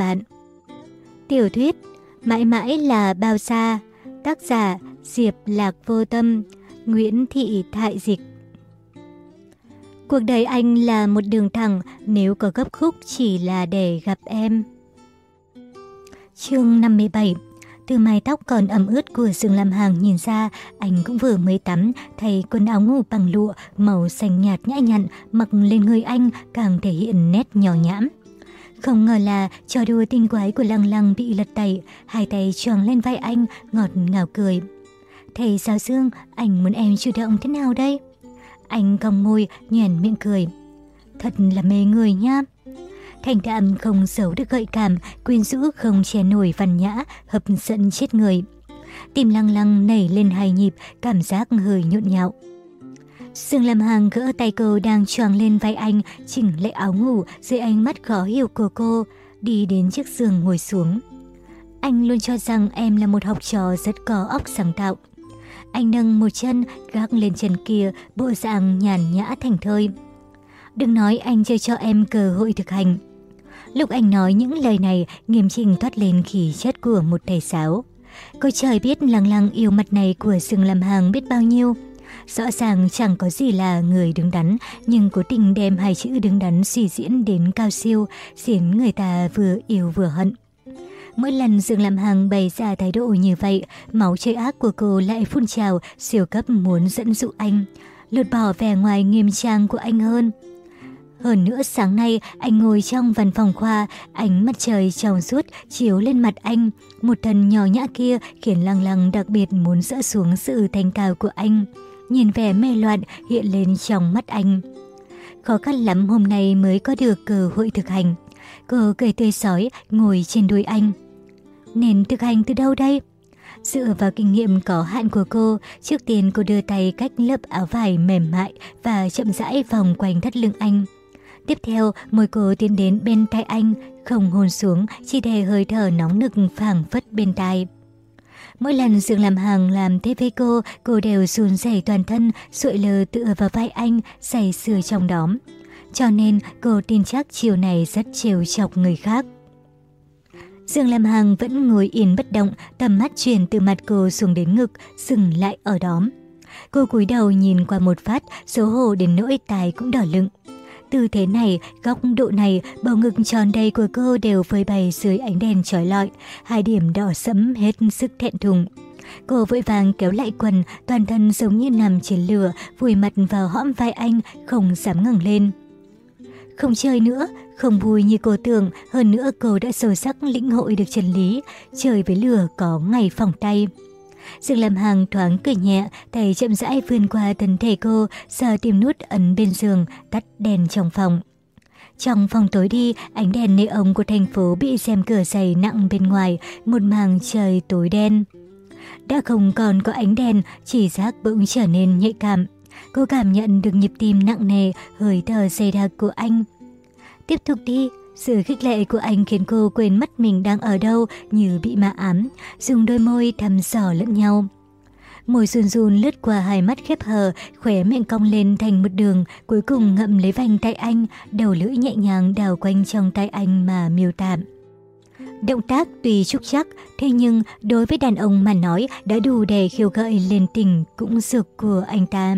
bạn. Tiểu thuyết Mãi mãi là bao xa Tác giả Diệp Lạc Vô Tâm Nguyễn Thị Thại Dịch Cuộc đời anh là một đường thẳng nếu có gấp khúc chỉ là để gặp em. Chương 57 Từ mái tóc còn ẩm ướt của Dương Lam Hàng nhìn ra, anh cũng vừa mới tắm, thay quần áo ngủ bằng lụa, màu xanh nhạt nhã nhặn, mặc lên người anh càng thể hiện nét nhỏ nhãm. Không ngờ là trò đùa tinh quái của lăng lăng bị lật tẩy, hai tay tròn lên vai anh, ngọt ngào cười. Thầy giáo Dương, anh muốn em chủ động thế nào đây? Anh cong môi, nhoẻn miệng cười. Thật là mê người nha. Thành đạm không giấu được gợi cảm, quyến rũ không che nổi văn nhã, hấp dẫn chết người. Tim lăng lăng nảy lên hai nhịp, cảm giác hơi nhộn nhạo. Dương Lam Hằng gỡ tay cô đang choàng lên vai anh, chỉnh lại áo ngủ dưới ánh mắt khó hiểu của cô, đi đến chiếc giường ngồi xuống. Anh luôn cho rằng em là một học trò rất có óc sáng tạo. Anh nâng một chân gác lên chân kia, bộ dạng nhàn nhã thành thơi. Đừng nói anh chưa cho em cơ hội thực hành. Lúc anh nói những lời này, nghiêm trình toát lên khí chất của một thầy giáo. Cô trời biết lăng lăng yêu mặt này của Dương Lam Hằng biết bao nhiêu. Rõ ràng chẳng có gì là người đứng đắn, nhưng cố tình đem hai chữ đứng đắn suy diễn đến cao siêu, khiến người ta vừa yêu vừa hận. Mỗi lần Dương Lam Hằng bày ra thái độ như vậy, máu chơi ác của cô lại phun trào, siêu cấp muốn dẫn dụ anh, lột bỏ vẻ ngoài nghiêm trang của anh hơn. Hơn nữa sáng nay anh ngồi trong văn phòng khoa, ánh mặt trời trong suốt chiếu lên mặt anh. Một thần nhỏ nhã kia khiến lăng lăng đặc biệt muốn dỡ xuống sự thanh cao của anh nhìn vẻ mê loạn hiện lên trong mắt anh. Khó khăn lắm hôm nay mới có được cơ hội thực hành. Cô cười tươi sói ngồi trên đuôi anh. Nên thực hành từ đâu đây? Dựa vào kinh nghiệm có hạn của cô, trước tiên cô đưa tay cách lớp áo vải mềm mại và chậm rãi vòng quanh thắt lưng anh. Tiếp theo, môi cô tiến đến bên tay anh, không hôn xuống, chỉ để hơi thở nóng nực phảng phất bên tai. Mỗi lần Dương làm hàng làm thế với cô, cô đều run rẩy toàn thân, sụi lờ tựa vào vai anh, say sưa trong đó. Cho nên cô tin chắc chiều này rất chiều chọc người khác. Dương Lam Hằng vẫn ngồi yên bất động, tầm mắt chuyển từ mặt cô xuống đến ngực, dừng lại ở đó. Cô cúi đầu nhìn qua một phát, xấu hổ đến nỗi tài cũng đỏ lựng. Tư thế này, góc độ này, bầu ngực tròn đầy của cô đều phơi bày dưới ánh đèn trói lọi, hai điểm đỏ sẫm hết sức thẹn thùng. Cô vội vàng kéo lại quần, toàn thân giống như nằm trên lửa, vùi mặt vào hõm vai anh, không dám ngẩng lên. Không chơi nữa, không vui như cô tưởng, hơn nữa cô đã sâu sắc lĩnh hội được chân lý, chơi với lửa có ngày phòng tay. Dương Lam Hằng thoáng cười nhẹ, tay chậm rãi vươn qua thân thể cô, sờ tìm nút ấn bên giường, tắt đèn trong phòng. Trong phòng tối đi, ánh đèn nê ống của thành phố bị xem cửa dày nặng bên ngoài, một màng trời tối đen. Đã không còn có ánh đèn, chỉ giác bỗng trở nên nhạy cảm. Cô cảm nhận được nhịp tim nặng nề, hơi thở dày đặc của anh. Tiếp tục đi, sự khích lệ của anh khiến cô quên mất mình đang ở đâu như bị ma ám, dùng đôi môi thăm dò lẫn nhau. Môi run run lướt qua hai mắt khép hờ, khóe miệng cong lên thành một đường, cuối cùng ngậm lấy vành tay anh, đầu lưỡi nhẹ nhàng đào quanh trong tay anh mà miêu tạm. Động tác tùy trúc chắc, thế nhưng đối với đàn ông mà nói đã đủ để khiêu gợi lên tình cũng dược của anh ta.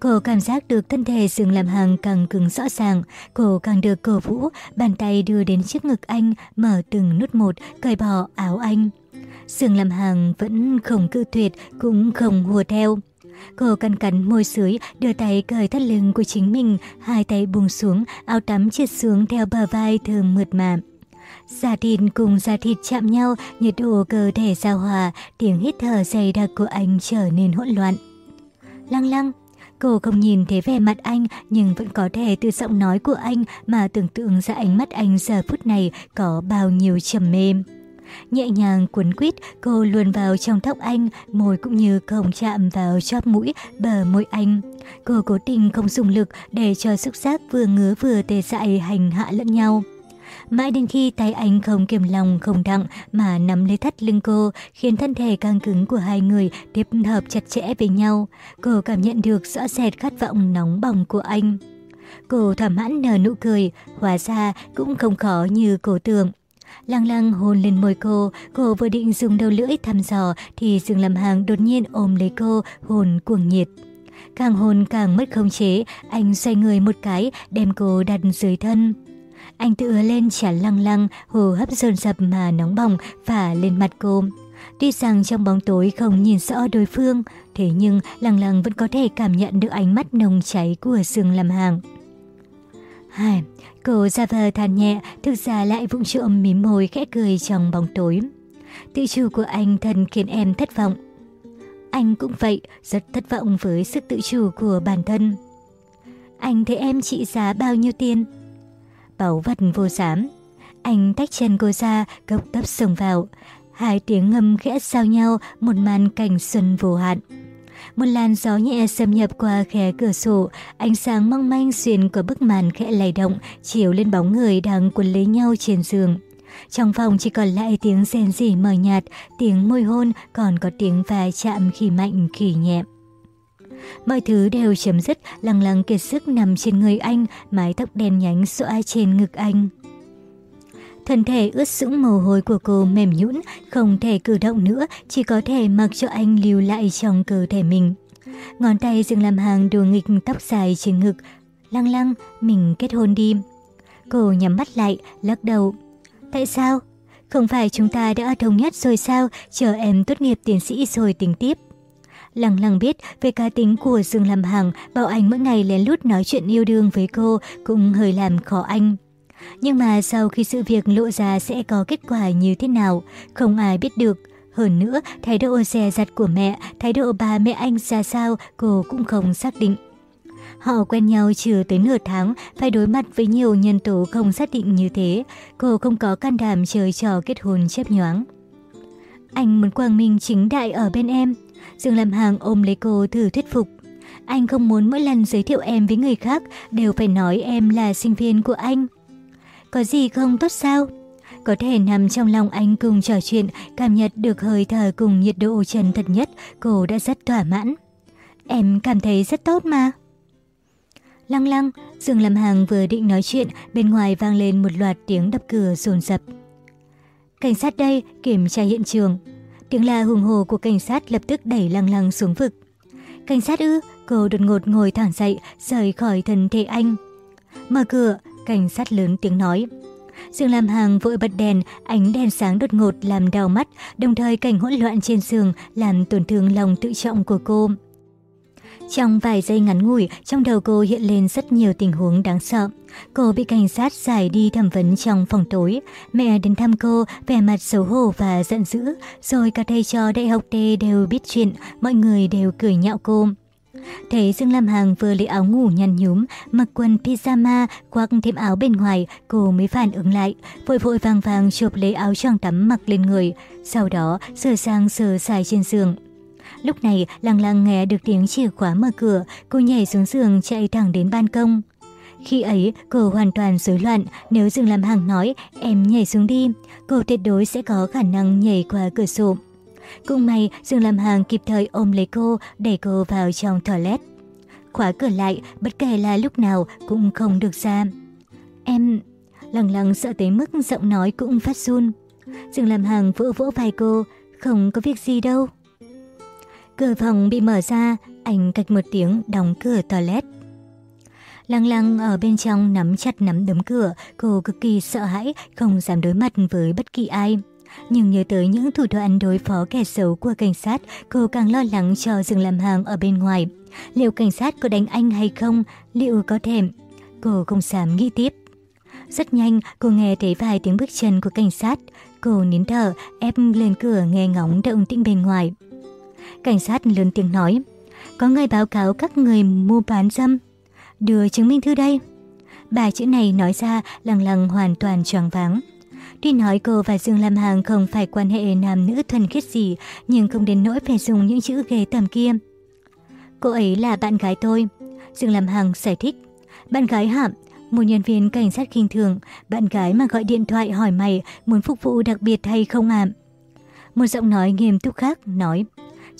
Cô cảm giác được thân thể Dương làm hàng càng cứng rõ ràng, cô càng được cổ vũ, bàn tay đưa đến trước ngực anh, mở từng nút một, cởi bỏ áo anh. Dương làm hàng vẫn không cự tuyệt, cũng không hùa theo. Cô cắn cắn môi dưới, đưa tay cởi thắt lưng của chính mình, hai tay buông xuống, áo tắm trượt xuống theo bờ vai thơm mượt mạm. Da thịt cùng da thịt chạm nhau, nhiệt độ cơ thể giao hòa, tiếng hít thở dày đặc của anh trở nên hỗn loạn. Lăng lăng, Cô không nhìn thấy vẻ mặt anh nhưng vẫn có thể từ giọng nói của anh mà tưởng tượng ra ánh mắt anh giờ phút này có bao nhiêu trầm mềm, Nhẹ nhàng cuốn quýt, cô luồn vào trong tóc anh, môi cũng như không chạm vào chóp mũi, bờ môi anh. Cô cố tình không dùng lực để cho xúc giác vừa ngứa vừa tê dại hành hạ lẫn nhau. Mãi đến khi tay anh không kiềm lòng không đặng mà nắm lấy thắt lưng cô, khiến thân thể căng cứng của hai người tiếp hợp chặt chẽ với nhau. Cô cảm nhận được rõ rệt khát vọng nóng bỏng của anh. Cô thỏa mãn nở nụ cười, hóa ra cũng không khó như cô tưởng. Lăng lăng hôn lên môi cô, cô vừa định dùng đầu lưỡi thăm dò thì Dương Lâm Hàng đột nhiên ôm lấy cô, hôn cuồng nhiệt. Càng hôn càng mất không chế, anh xoay người một cái, đem cô đặt dưới thân. Anh tựa lên chán lăng lăng, hồ hấp dồn dập mà nóng bỏng phả lên mặt cô. Tuy rằng trong bóng tối không nhìn rõ đối phương, thế nhưng lăng lăng vẫn có thể cảm nhận được ánh mắt nồng cháy của Dương Lâm Hàng. Hai, cô ra vờ than nhẹ, thực ra lại vụng trộm mím môi khẽ cười trong bóng tối. Tự chủ của anh thân khiến em thất vọng. Anh cũng vậy, rất thất vọng với sức tự chủ của bản thân. Anh thấy em trị giá bao nhiêu tiền? Bảo vật vô giám. Anh tách chân cô ra, gốc tấp xông vào. Hai tiếng ngâm khẽ giao nhau, một màn cảnh xuân vô hạn. Một làn gió nhẹ xâm nhập qua khe cửa sổ, ánh sáng mong manh xuyên qua bức màn khẽ lay động, chiếu lên bóng người đang cuốn lấy nhau trên giường. Trong phòng chỉ còn lại tiếng rèn rỉ mờ nhạt, tiếng môi hôn, còn có tiếng va chạm khi mạnh khi nhẹ. Mọi thứ đều chấm dứt, lăng lăng kiệt sức nằm trên người anh, mái tóc đen nhánh xõa trên ngực anh. Thân thể ướt sũng mồ hôi của cô mềm nhũn, không thể cử động nữa, chỉ có thể mặc cho anh lưu lại trong cơ thể mình. Ngón tay dừng làm hàng đùa nghịch tóc dài trên ngực. Lăng lăng, mình kết hôn đi. Cô nhắm mắt lại, lắc đầu. Tại sao? Không phải chúng ta đã thống nhất rồi sao? Chờ em tốt nghiệp tiến sĩ rồi tính tiếp. Lăng lăng biết về cá tính của Dương Lam Hằng, bảo anh mỗi ngày lén lút nói chuyện yêu đương với cô cũng hơi làm khó anh. Nhưng mà sau khi sự việc lộ ra sẽ có kết quả như thế nào, không ai biết được. Hơn nữa, thái độ dè dặt của mẹ, thái độ bà mẹ anh ra sao, cô cũng không xác định. Họ quen nhau chưa tới nửa tháng, phải đối mặt với nhiều nhân tố không xác định như thế. Cô không có can đảm chơi trò kết hôn chép nhoáng. Anh muốn quang minh chính đại ở bên em. Dương Lâm Hàng ôm lấy cô thử thuyết phục. Anh không muốn mỗi lần giới thiệu em với người khác đều phải nói em là sinh viên của anh. Có gì không tốt sao? Có thể nằm trong lòng anh cùng trò chuyện, cảm nhận được hơi thở cùng nhiệt độ chân thật nhất, cô đã rất thỏa mãn. Em cảm thấy rất tốt mà. Lăng lăng, Dương Lâm Hàng vừa định nói chuyện, bên ngoài vang lên một loạt tiếng đập cửa rồn rập. Cảnh sát đây, kiểm tra hiện trường. Tiếng la hùng hồ của cảnh sát lập tức đẩy lăng lăng xuống vực. Cảnh sát ư, cô đột ngột ngồi thẳng dậy, rời khỏi thân thể anh. Mở cửa, cảnh sát lớn tiếng nói. Dương Lam Hàng vội bật đèn, ánh đèn sáng đột ngột làm đau mắt, đồng thời cảnh hỗn loạn trên giường làm tổn thương lòng tự trọng của cô. Trong vài giây ngắn ngủi, trong đầu cô hiện lên rất nhiều tình huống đáng sợ. Cô bị cảnh sát giải đi thẩm vấn trong phòng tối. Mẹ đến thăm cô, vẻ mặt xấu hổ và giận dữ. Rồi cả thầy trò đại học T đều biết chuyện, mọi người đều cười nhạo cô. Thấy Dương Lam Hằng vừa lấy áo ngủ nhăn nhúm, mặc quần pyjama, quăng thêm áo bên ngoài, cô mới phản ứng lại, vội vội vàng vàng chụp lấy áo choàng tắm mặc lên người, sau đó sửa sang sờ xài trên giường. Lúc này, lăng lăng nghe được tiếng chìa khóa mở cửa, cô nhảy xuống giường chạy thẳng đến ban công. Khi ấy, cô hoàn toàn rối loạn, nếu Dương Lam Hằng nói em nhảy xuống đi, cô tuyệt đối sẽ có khả năng nhảy qua cửa sổ. Cũng may Dương Lam Hằng kịp thời ôm lấy cô, đẩy cô vào trong toilet. Khóa cửa lại, bất kể là lúc nào cũng không được ra. Em... Lăng lăng sợ tới mức giọng nói cũng phát run. Dương Lam Hằng vỗ vỗ vai cô, không có việc gì đâu. Cửa phòng bị mở ra, anh cạch một tiếng đóng cửa toilet. Lăng lăng ở bên trong nắm chặt nắm đấm cửa, cô cực kỳ sợ hãi, không dám đối mặt với bất kỳ ai. Nhưng nhớ tới những thủ đoạn đối phó kẻ xấu của cảnh sát, cô càng lo lắng cho dừng làm hàng ở bên ngoài. Liệu cảnh sát có đánh anh hay không? Liệu có thể? Cô không dám nghĩ tiếp. Rất nhanh, cô nghe thấy vài tiếng bước chân của cảnh sát. Cô nín thở, ép lên cửa nghe ngóng động tĩnh bên ngoài. Cảnh sát lớn tiếng nói, có người báo cáo các người mua bán dâm. Đưa chứng minh thư đây. bà chữ này nói ra lằng lằng hoàn toàn choáng váng. Tuy nói cô và Dương Lam hàng không phải quan hệ nam nữ thuần khiết gì, nhưng không đến nỗi phải dùng những chữ ghê tầm kia. Cô ấy là bạn gái tôi. Dương Lam hàng giải thích. Bạn gái hả? Một nhân viên cảnh sát kinh thường, bạn gái mà gọi điện thoại hỏi mày muốn phục vụ đặc biệt hay không ạ? Một giọng nói nghiêm túc khác nói.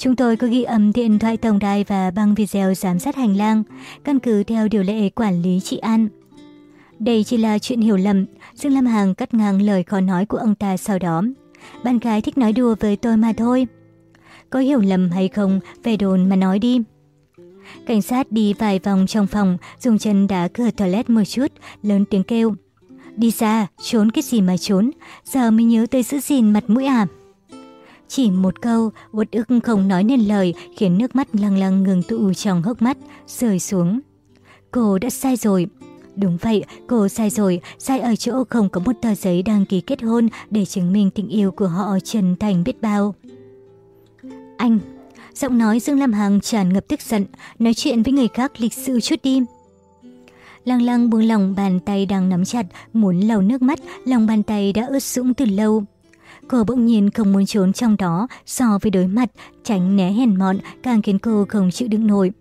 Chúng tôi có ghi âm điện thoại tổng đài và băng video giám sát hành lang, căn cứ theo điều lệ quản lý trị an. Đây chỉ là chuyện hiểu lầm, Dương Lam hàng cắt ngang lời khó nói của ông ta sau đó. Bạn gái thích nói đùa với tôi mà thôi. Có hiểu lầm hay không, về đồn mà nói đi. Cảnh sát đi vài vòng trong phòng, dùng chân đá cửa toilet một chút, lớn tiếng kêu. Đi ra, trốn cái gì mà trốn, giờ mới nhớ tới giữ gìn mặt mũi à. Chỉ một câu, uất ức không nói nên lời khiến nước mắt lăng lăng ngừng tụ trong hốc mắt, rơi xuống. Cô đã sai rồi. Đúng vậy, cô sai rồi, sai ở chỗ không có một tờ giấy đăng ký kết hôn để chứng minh tình yêu của họ chân thành biết bao. Anh, giọng nói Dương Lam Hằng tràn ngập tức giận, nói chuyện với người khác lịch sự chút đi. Lăng lăng buông lòng bàn tay đang nắm chặt, muốn lau nước mắt, lòng bàn tay đã ướt sũng từ lâu. Cô bỗng nhiên không muốn trốn trong đó, so với đối mặt, tránh né hèn mọn càng khiến cô không chịu đựng nổi.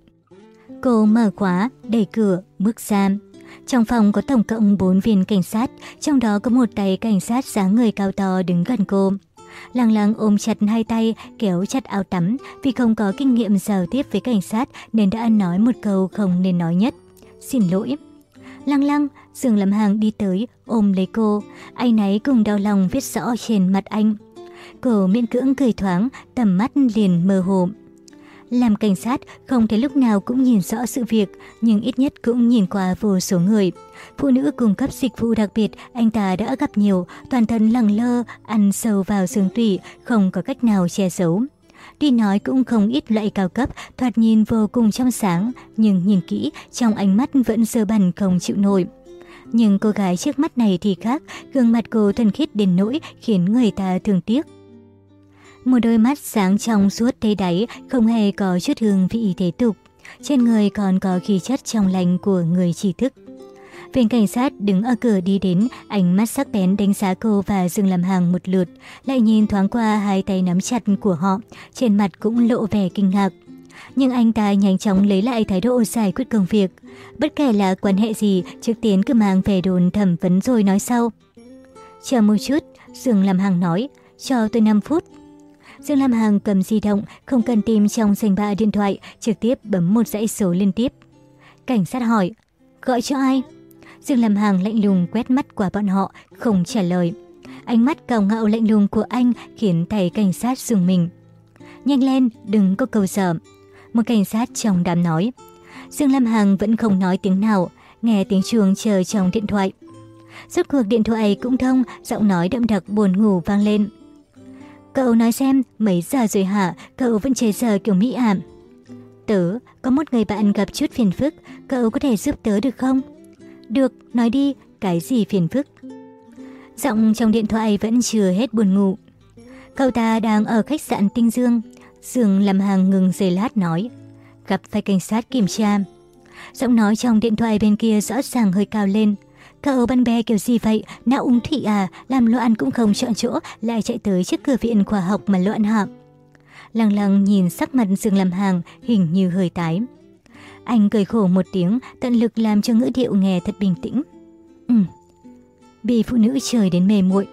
Cô mở khóa, đẩy cửa, bước ra. Trong phòng có tổng cộng 4 viên cảnh sát, trong đó có một tay cảnh sát dáng người cao to đứng gần cô. Lăng lăng ôm chặt hai tay, kéo chặt áo tắm, vì không có kinh nghiệm giao tiếp với cảnh sát nên đã nói một câu không nên nói nhất. Xin lỗi. Lăng lăng, Dương Lâm Hàng đi tới, ôm lấy cô, anh ấy cùng đau lòng viết rõ trên mặt anh. Cô miễn cưỡng cười thoáng, tầm mắt liền mơ hồ. Làm cảnh sát không thể lúc nào cũng nhìn rõ sự việc, nhưng ít nhất cũng nhìn qua vô số người. Phụ nữ cung cấp dịch vụ đặc biệt anh ta đã gặp nhiều, toàn thân lẳng lơ, ăn sâu vào xương tủy, không có cách nào che giấu. Tuy nói cũng không ít loại cao cấp, thoạt nhìn vô cùng trong sáng, nhưng nhìn kỹ, trong ánh mắt vẫn sơ bẩn không chịu nổi. Nhưng cô gái trước mắt này thì khác, gương mặt cô thân khiết đến nỗi khiến người ta thương tiếc. Một đôi mắt sáng trong suốt thấy đáy, không hề có chút hương vị thế tục. Trên người còn có khí chất trong lành của người trí thức. Viên cảnh sát đứng ở cửa đi đến, ánh mắt sắc bén đánh giá cô và dừng làm hàng một lượt, lại nhìn thoáng qua hai tay nắm chặt của họ, trên mặt cũng lộ vẻ kinh ngạc. Nhưng anh ta nhanh chóng lấy lại thái độ giải quyết công việc. Bất kể là quan hệ gì, trước tiên cứ mang về đồn thẩm vấn rồi nói sau. Chờ một chút, Dương làm hàng nói, cho tôi 5 phút. Dương Lam Hằng cầm di động, không cần tìm trong danh bạ điện thoại, trực tiếp bấm một dãy số liên tiếp. Cảnh sát hỏi, gọi cho ai? Dương Lam Hằng lạnh lùng quét mắt qua bọn họ, không trả lời. Ánh mắt cao ngạo lạnh lùng của anh khiến thầy cảnh sát dùng mình. Nhanh lên, đừng có cầu sở. Một cảnh sát trong đám nói. Dương Lam Hằng vẫn không nói tiếng nào, nghe tiếng chuông chờ trong điện thoại. Rốt cuộc điện thoại cũng thông, giọng nói đậm đặc buồn ngủ vang lên. Cậu nói xem, mấy giờ rồi hả, cậu vẫn chơi giờ kiểu mỹ ảm. Tớ, có một người bạn gặp chút phiền phức, cậu có thể giúp tớ được không? Được, nói đi, cái gì phiền phức? Giọng trong điện thoại vẫn chưa hết buồn ngủ. Cậu ta đang ở khách sạn Tinh Dương. Dương làm hàng ngừng giây lát nói. Gặp phải cảnh sát kiểm tra. Giọng nói trong điện thoại bên kia rõ ràng hơi cao lên. Cậu bạn bè kiểu gì vậy? Não ung thị à? Làm loạn cũng không chọn chỗ, lại chạy tới trước cửa viện khoa học mà loạn hả? Lăng lăng nhìn sắc mặt Dương làm hàng, hình như hơi tái. Anh cười khổ một tiếng, tận lực làm cho ngữ điệu nghe thật bình tĩnh. Ừ, bị phụ nữ trời đến mềm muội.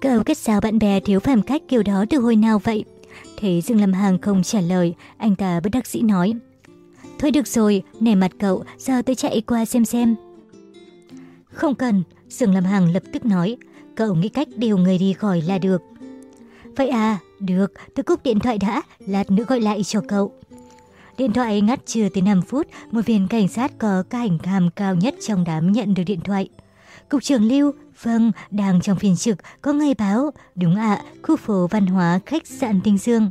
Cậu kết giao bạn bè thiếu phàm cách kiểu đó từ hồi nào vậy? Thế Dương Lâm Hàng không trả lời, anh ta bất đắc dĩ nói. Thôi được rồi, nể mặt cậu, giờ tôi chạy qua xem xem. Không cần, Dương Lâm hàng lập tức nói, cậu nghĩ cách điều người đi khỏi là được. Vậy à, được, tôi cúp điện thoại đã, lát nữa gọi lại cho cậu. Điện thoại ngắt chưa tới 5 phút, một viên cảnh sát có cái ảnh hàm cao nhất trong đám nhận được điện thoại. Cục trưởng Lưu, vâng, đang trong phiên trực, có ngay báo, đúng ạ, khu phố văn hóa khách sạn Tinh Dương.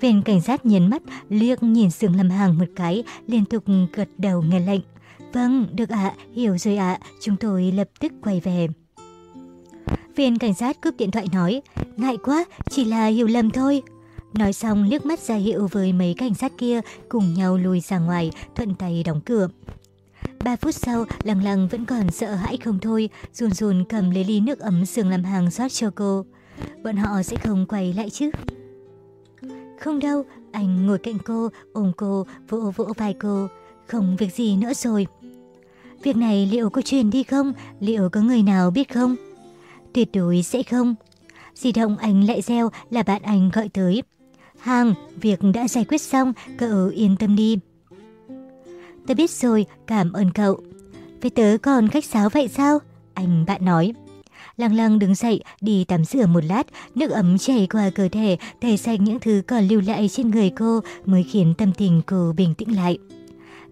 Viên cảnh sát nhấn mắt, liếc nhìn Dương Lâm hàng một cái, liên tục gật đầu nghe lệnh. Vâng, được ạ, hiểu rồi ạ, chúng tôi lập tức quay về. Viên cảnh sát cướp điện thoại nói, ngại quá, chỉ là hiểu lầm thôi. Nói xong liếc mắt ra hiệu với mấy cảnh sát kia cùng nhau lùi ra ngoài, thuận tay đóng cửa. Ba phút sau, lăng lăng vẫn còn sợ hãi không thôi, run run cầm lấy ly nước ấm sườn làm hàng rót cho cô. Bọn họ sẽ không quay lại chứ? Không đâu, anh ngồi cạnh cô, ôm cô, vỗ vỗ vai cô. Không việc gì nữa rồi. Việc này liệu có truyền đi không? Liệu có người nào biết không? Tuyệt đối sẽ không. Di động anh lại reo là bạn anh gọi tới. Hàng, việc đã giải quyết xong, cậu yên tâm đi. Tớ biết rồi, cảm ơn cậu. Với tớ còn khách sáo vậy sao? Anh bạn nói. Lăng lăng đứng dậy, đi tắm rửa một lát, nước ấm chảy qua cơ thể, tẩy sạch những thứ còn lưu lại trên người cô mới khiến tâm tình cô bình tĩnh lại.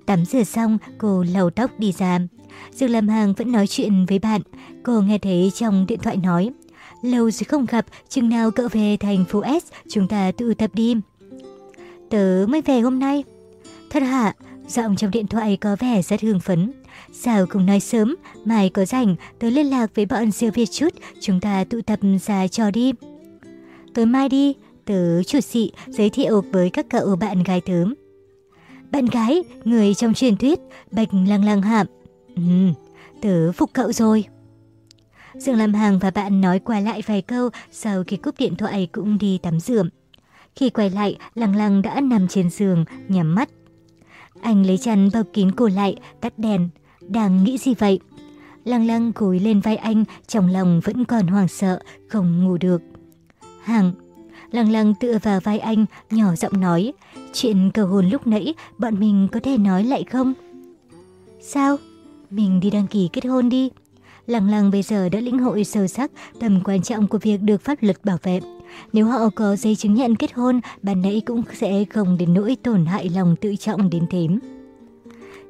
Tắm rửa xong, cô lau tóc đi ra. Dương Lam hàng vẫn nói chuyện với bạn. Cô nghe thấy trong điện thoại nói, lâu rồi không gặp, chừng nào cậu về thành phố S, chúng ta tụ tập đi. Tớ mới về hôm nay. Thật hả? Dạ, Giọng trong điện thoại có vẻ rất hương phấn. Sao không nói sớm, mai có rảnh, tớ liên lạc với bọn siêu Việt chút, chúng ta tụ tập ra trò đi. Tối mai đi, tớ chủ sĩ giới thiệu với các cậu bạn gái tớ. Bạn gái, người trong truyền thuyết, bạch lăng lăng hạm. Ừ, tớ phục cậu rồi. Dương Lam Hằng và bạn nói qua lại vài câu, sau khi cúp điện thoại cũng đi tắm rửa. Khi quay lại, Lăng Lăng đã nằm trên giường, nhắm mắt. Anh lấy chăn bao kín cô lại, tắt đèn. Đang nghĩ gì vậy? Lăng Lăng cúi lên vai anh, trong lòng vẫn còn hoảng sợ, không ngủ được. Hằng, Lăng Lăng tựa vào vai anh, nhỏ giọng nói, chuyện cầu hồn lúc nãy, bọn mình có thể nói lại không? Sao? Mình đi đăng ký kết hôn đi. Lăng Lăng bây giờ đã lĩnh hội sâu sắc tầm quan trọng của việc được pháp luật bảo vệ. Nếu họ có giấy chứng nhận kết hôn, bạn nãy cũng sẽ không đến nỗi tổn hại lòng tự trọng đến thế.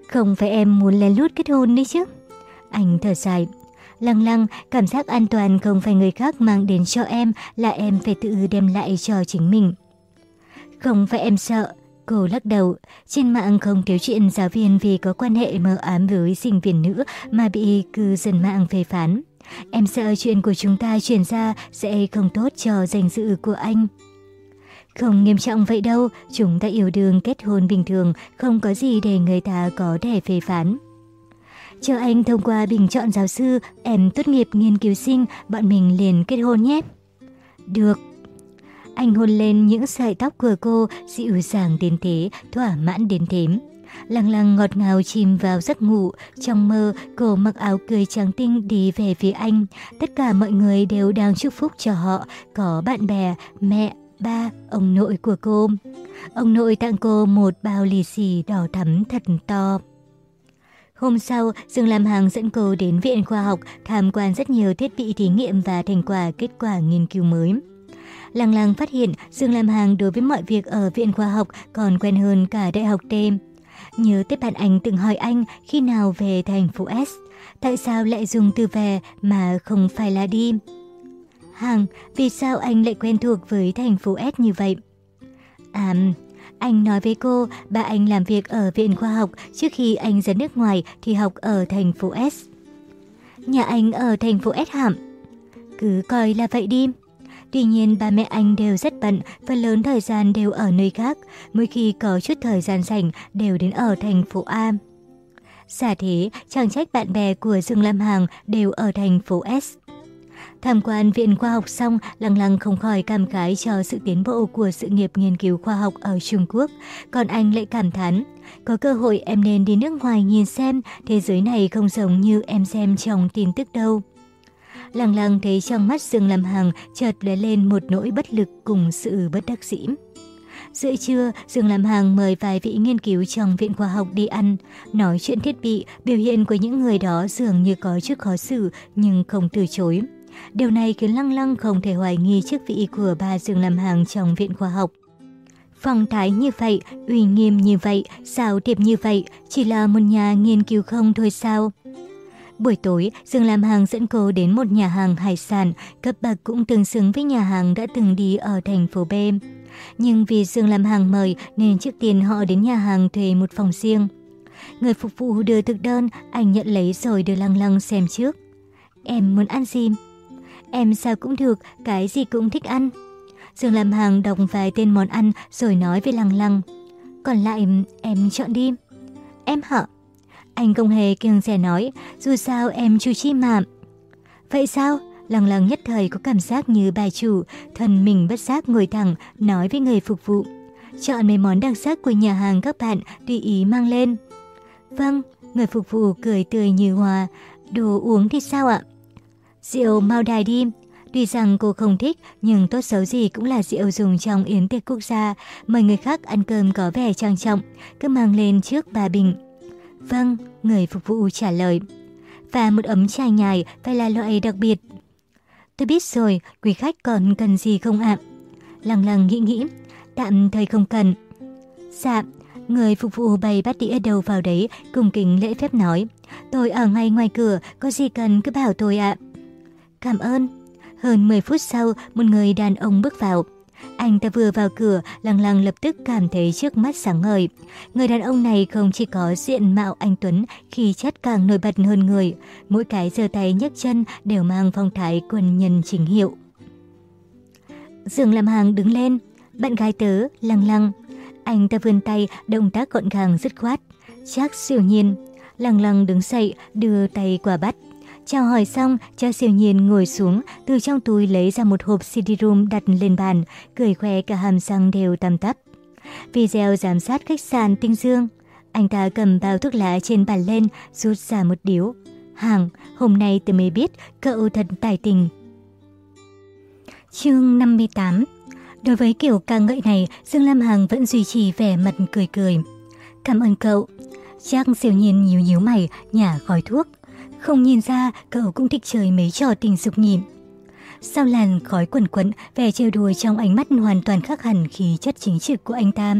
Không phải em muốn lén lút kết hôn đấy chứ? Anh thở dài. Lăng lăng, cảm giác an toàn không phải người khác mang đến cho em là em phải tự đem lại cho chính mình. Không phải em sợ. Cô lắc đầu, trên mạng không thiếu chuyện giáo viên vì có quan hệ mờ ám với sinh viên nữ mà bị cư dân mạng phê phán. Em sợ chuyện của chúng ta truyền ra sẽ không tốt cho danh dự của anh. Không nghiêm trọng vậy đâu, chúng ta yêu đương kết hôn bình thường, không có gì để người ta có thể phê phán. Chờ anh thông qua bình chọn giáo sư, em tốt nghiệp nghiên cứu sinh, bọn mình liền kết hôn nhé. Được. Anh hôn lên những sợi tóc của cô, dịu dàng đến thế, thỏa mãn đến thếm. Lăng lăng ngọt ngào chìm vào giấc ngủ, trong mơ cô mặc áo cười trắng tinh đi về phía anh. Tất cả mọi người đều đang chúc phúc cho họ, có bạn bè, mẹ, ba, ông nội của cô. Ông nội tặng cô một bao lì xì đỏ thắm thật to. Hôm sau, Dương Lam Hằng dẫn cô đến Viện Khoa học tham quan rất nhiều thiết bị thí nghiệm và thành quả kết quả nghiên cứu mới. Lăng lăng phát hiện Dương Lam Hằng đối với mọi việc ở Viện Khoa học còn quen hơn cả Đại học T. Nhớ tới bạn anh từng hỏi anh khi nào về thành phố S, tại sao lại dùng từ về mà không phải là đi. Hằng, vì sao anh lại quen thuộc với thành phố S như vậy? À, anh nói với cô, ba anh làm việc ở Viện Khoa học trước khi anh ra nước ngoài thì học ở thành phố S. Nhà anh ở thành phố S hẳm. Cứ coi là vậy đi. Tuy nhiên ba mẹ anh đều rất bận, phần lớn thời gian đều ở nơi khác, mỗi khi có chút thời gian rảnh đều đến ở thành phố A. Giả thế, chẳng trách bạn bè của Dương Lam hàng đều ở thành phố S. Tham quan viện khoa học xong, Lăng Lăng không khỏi cảm khái cho sự tiến bộ của sự nghiệp nghiên cứu khoa học ở Trung Quốc. Còn anh lại cảm thán, có cơ hội em nên đi nước ngoài nhìn xem, thế giới này không giống như em xem trong tin tức đâu. Lăng lăng thấy trong mắt Dương Lam Hằng chợt lóe lên một nỗi bất lực cùng sự bất đắc dĩ. Giữa trưa, Dương Lam Hằng mời vài vị nghiên cứu trong viện khoa học đi ăn. Nói chuyện thiết bị, biểu hiện của những người đó dường như có chút khó xử nhưng không từ chối. Điều này khiến Lăng Lăng không thể hoài nghi chức vị của bà Dương Lam Hằng trong viện khoa học. Phong thái như vậy, uy nghiêm như vậy, sao tiệp như vậy, chỉ là một nhà nghiên cứu không thôi sao? Buổi tối, Dương Lam Hằng dẫn cô đến một nhà hàng hải sản, cấp bậc cũng tương xứng với nhà hàng đã từng đi ở thành phố B. Nhưng vì Dương Lam Hằng mời nên trước tiên họ đến nhà hàng thuê một phòng riêng. Người phục vụ đưa thực đơn, anh nhận lấy rồi đưa Lăng Lăng xem trước. Em muốn ăn gì? Em sao cũng được, cái gì cũng thích ăn. Dương Lam Hằng đọc vài tên món ăn rồi nói với Lăng Lăng. Còn lại em chọn đi. Em hả? Anh không hề kiêng rẻ nói, dù sao em chú chi mà. Vậy sao? Lăng lăng nhất thời có cảm giác như bài chủ, thân mình bất giác ngồi thẳng, nói với người phục vụ. Chọn mấy món đặc sắc của nhà hàng các bạn, tùy ý mang lên. Vâng, người phục vụ cười tươi như hoa. Đồ uống thì sao ạ? Rượu mau đài đi. Tuy rằng cô không thích, nhưng tốt xấu gì cũng là rượu dùng trong yến tiệc quốc gia. Mời người khác ăn cơm có vẻ trang trọng, cứ mang lên trước bà bình. Vâng, người phục vụ trả lời. Và một ấm trà nhài phải là loại đặc biệt. Tôi biết rồi, quý khách còn cần gì không ạ? Lăng lăng nghĩ nghĩ, tạm thời không cần. Dạ, người phục vụ bày bát đĩa đầu vào đấy, cùng kính lễ phép nói. Tôi ở ngay ngoài cửa, có gì cần cứ bảo tôi ạ. Cảm ơn. Hơn 10 phút sau, một người đàn ông bước vào. Anh ta vừa vào cửa, lăng lăng lập tức cảm thấy trước mắt sáng ngời. Người đàn ông này không chỉ có diện mạo anh Tuấn, khi chất càng nổi bật hơn người. Mỗi cái giơ tay nhấc chân đều mang phong thái quân nhân chính hiệu. Dương làm hàng đứng lên, bạn gái tớ, lăng lăng. Anh ta vươn tay, động tác gọn gàng dứt khoát. Chắc siêu nhiên. Lăng lăng đứng dậy, đưa tay qua bắt. Chào hỏi xong, cha siêu nhiên ngồi xuống, từ trong túi lấy ra một hộp CD-ROOM đặt lên bàn, cười khoe cả hàm răng đều tăm tắp. Video giám sát khách sạn Tinh Dương. Anh ta cầm bao thuốc lá trên bàn lên, rút ra một điếu. Hàng, hôm nay tôi mới biết cậu thật tài tình. Chương 58 Đối với kiểu ca ngợi này, Dương Lam Hằng vẫn duy trì vẻ mặt cười cười. Cảm ơn cậu. Chắc siêu nhiên nhíu nhíu mày, nhả khói thuốc. Không nhìn ra, cậu cũng thích chơi mấy trò tình dục nhịn. Sau làn khói quẩn quẩn, vẻ trêu đùa trong ánh mắt hoàn toàn khác hẳn khí chất chính trực của anh ta.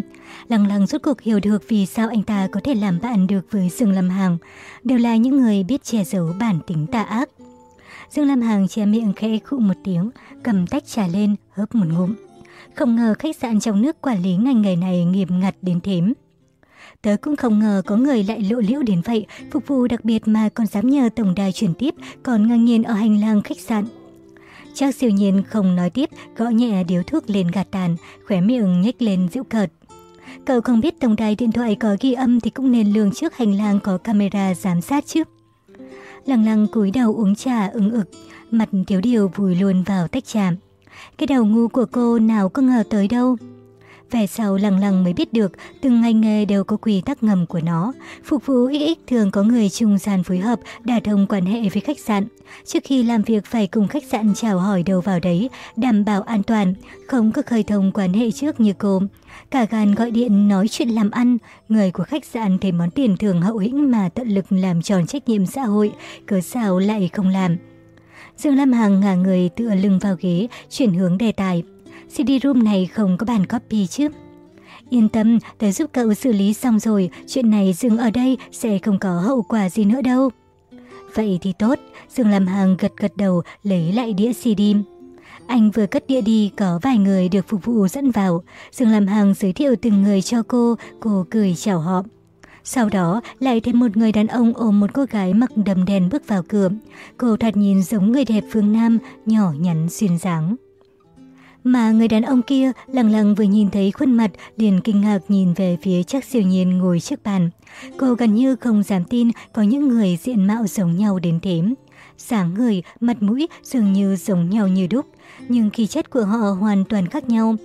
Lăng lăng rốt cuộc hiểu được vì sao anh ta có thể làm bạn được với Dương Lâm hàng Đều là những người biết che giấu bản tính tà ác. Dương lâm hàng che miệng khẽ khụ một tiếng, cầm tách trà lên, hớp một ngụm. Không ngờ khách sạn trong nước quản lý ngành nghề này nghiêm ngặt đến thếm. Tớ cũng không ngờ có người lại lộ liễu đến vậy, phục vụ đặc biệt mà còn dám nhờ tổng đài chuyển tiếp, còn ngang nhiên ở hành lang khách sạn. Chắc siêu nhiên không nói tiếp, gõ nhẹ điếu thuốc lên gạt tàn, khóe miệng nhếch lên dịu cợt. Cậu không biết tổng đài điện thoại có ghi âm thì cũng nên lường trước hành lang có camera giám sát chứ. Lăng lăng cúi đầu uống trà ứng ực, mặt thiếu điều vùi luôn vào tách trà. Cái đầu ngu của cô nào có ngờ tới đâu. Về sau lằng lằng mới biết được từng ngành nghề đều có quy tắc ngầm của nó. Phục vụ XX thường có người trung gian phối hợp đả thông quan hệ với khách sạn. Trước khi làm việc phải cùng khách sạn chào hỏi đầu vào đấy, đảm bảo an toàn, không có khơi thông quan hệ trước như cô. Cả gan gọi điện nói chuyện làm ăn, người của khách sạn thấy món tiền thường hậu hĩnh mà tận lực làm tròn trách nhiệm xã hội, cớ sao lại không làm. Dương Lam Hằng ngả người tựa lưng vào ghế, chuyển hướng đề tài. CD room này không có bản copy chứ? Yên tâm, tớ giúp cậu xử lý xong rồi, chuyện này dừng ở đây sẽ không có hậu quả gì nữa đâu. Vậy thì tốt, Dương làm hàng gật gật đầu lấy lại đĩa CD. Anh vừa cất đĩa đi có vài người được phục vụ dẫn vào. Dương làm hàng giới thiệu từng người cho cô, cô cười chào họ. Sau đó lại thêm một người đàn ông ôm một cô gái mặc đầm đen bước vào cửa. Cô thật nhìn giống người đẹp phương Nam, nhỏ nhắn xuyên dáng. Mà người đàn ông kia lặng lặng vừa nhìn thấy khuôn mặt liền kinh ngạc nhìn về phía chắc siêu nhiên ngồi trước bàn. Cô gần như không dám tin có những người diện mạo giống nhau đến thế. Sáng người, mặt mũi dường như giống nhau như đúc, nhưng khí chất của họ hoàn toàn khác nhau.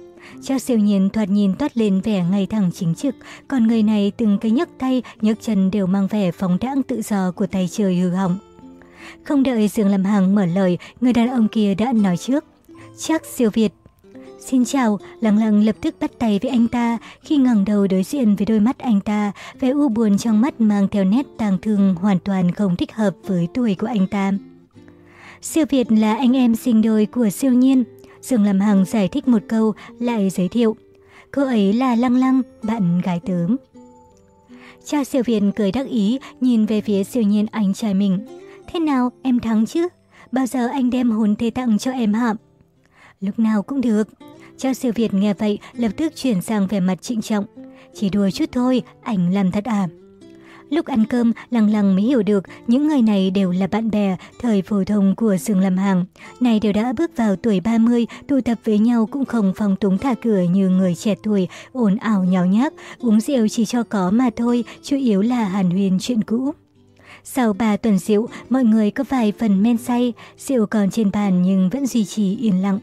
Chắc siêu nhiên thoạt nhìn toát lên vẻ ngay thẳng chính trực, còn người này từng cái nhấc tay, nhấc chân đều mang vẻ phóng đãng tự do của tay trời hư hỏng. Không đợi Dương Lâm Hằng mở lời, người đàn ông kia đã nói trước. Chắc siêu Việt Xin chào, lăng lăng lập tức bắt tay với anh ta, khi ngẩng đầu đối diện với đôi mắt anh ta, vẻ u buồn trong mắt mang theo nét tàng thương hoàn toàn không thích hợp với tuổi của anh ta. Siêu Việt là anh em sinh đôi của siêu nhiên. Dương Lâm Hằng giải thích một câu, lại giới thiệu. Cô ấy là Lăng Lăng, bạn gái tớm. Cha siêu Việt cười đắc ý, nhìn về phía siêu nhiên anh trai mình. Thế nào, em thắng chứ? Bao giờ anh đem hồn thê tặng cho em hả? Lúc nào cũng được. Cha siêu Việt nghe vậy lập tức chuyển sang vẻ mặt trịnh trọng. Chỉ đùa chút thôi, ảnh làm thật à. Lúc ăn cơm, lăng lăng mới hiểu được những người này đều là bạn bè, thời phổ thông của Dương Lâm Hàng. Này đều đã bước vào tuổi 30, tụ tập với nhau cũng không phong túng thả cửa như người trẻ tuổi, ồn ào nháo nhác, uống rượu chỉ cho có mà thôi, chủ yếu là hàn huyền chuyện cũ. Sau 3 tuần rượu, mọi người có vài phần men say, rượu còn trên bàn nhưng vẫn duy trì yên lặng.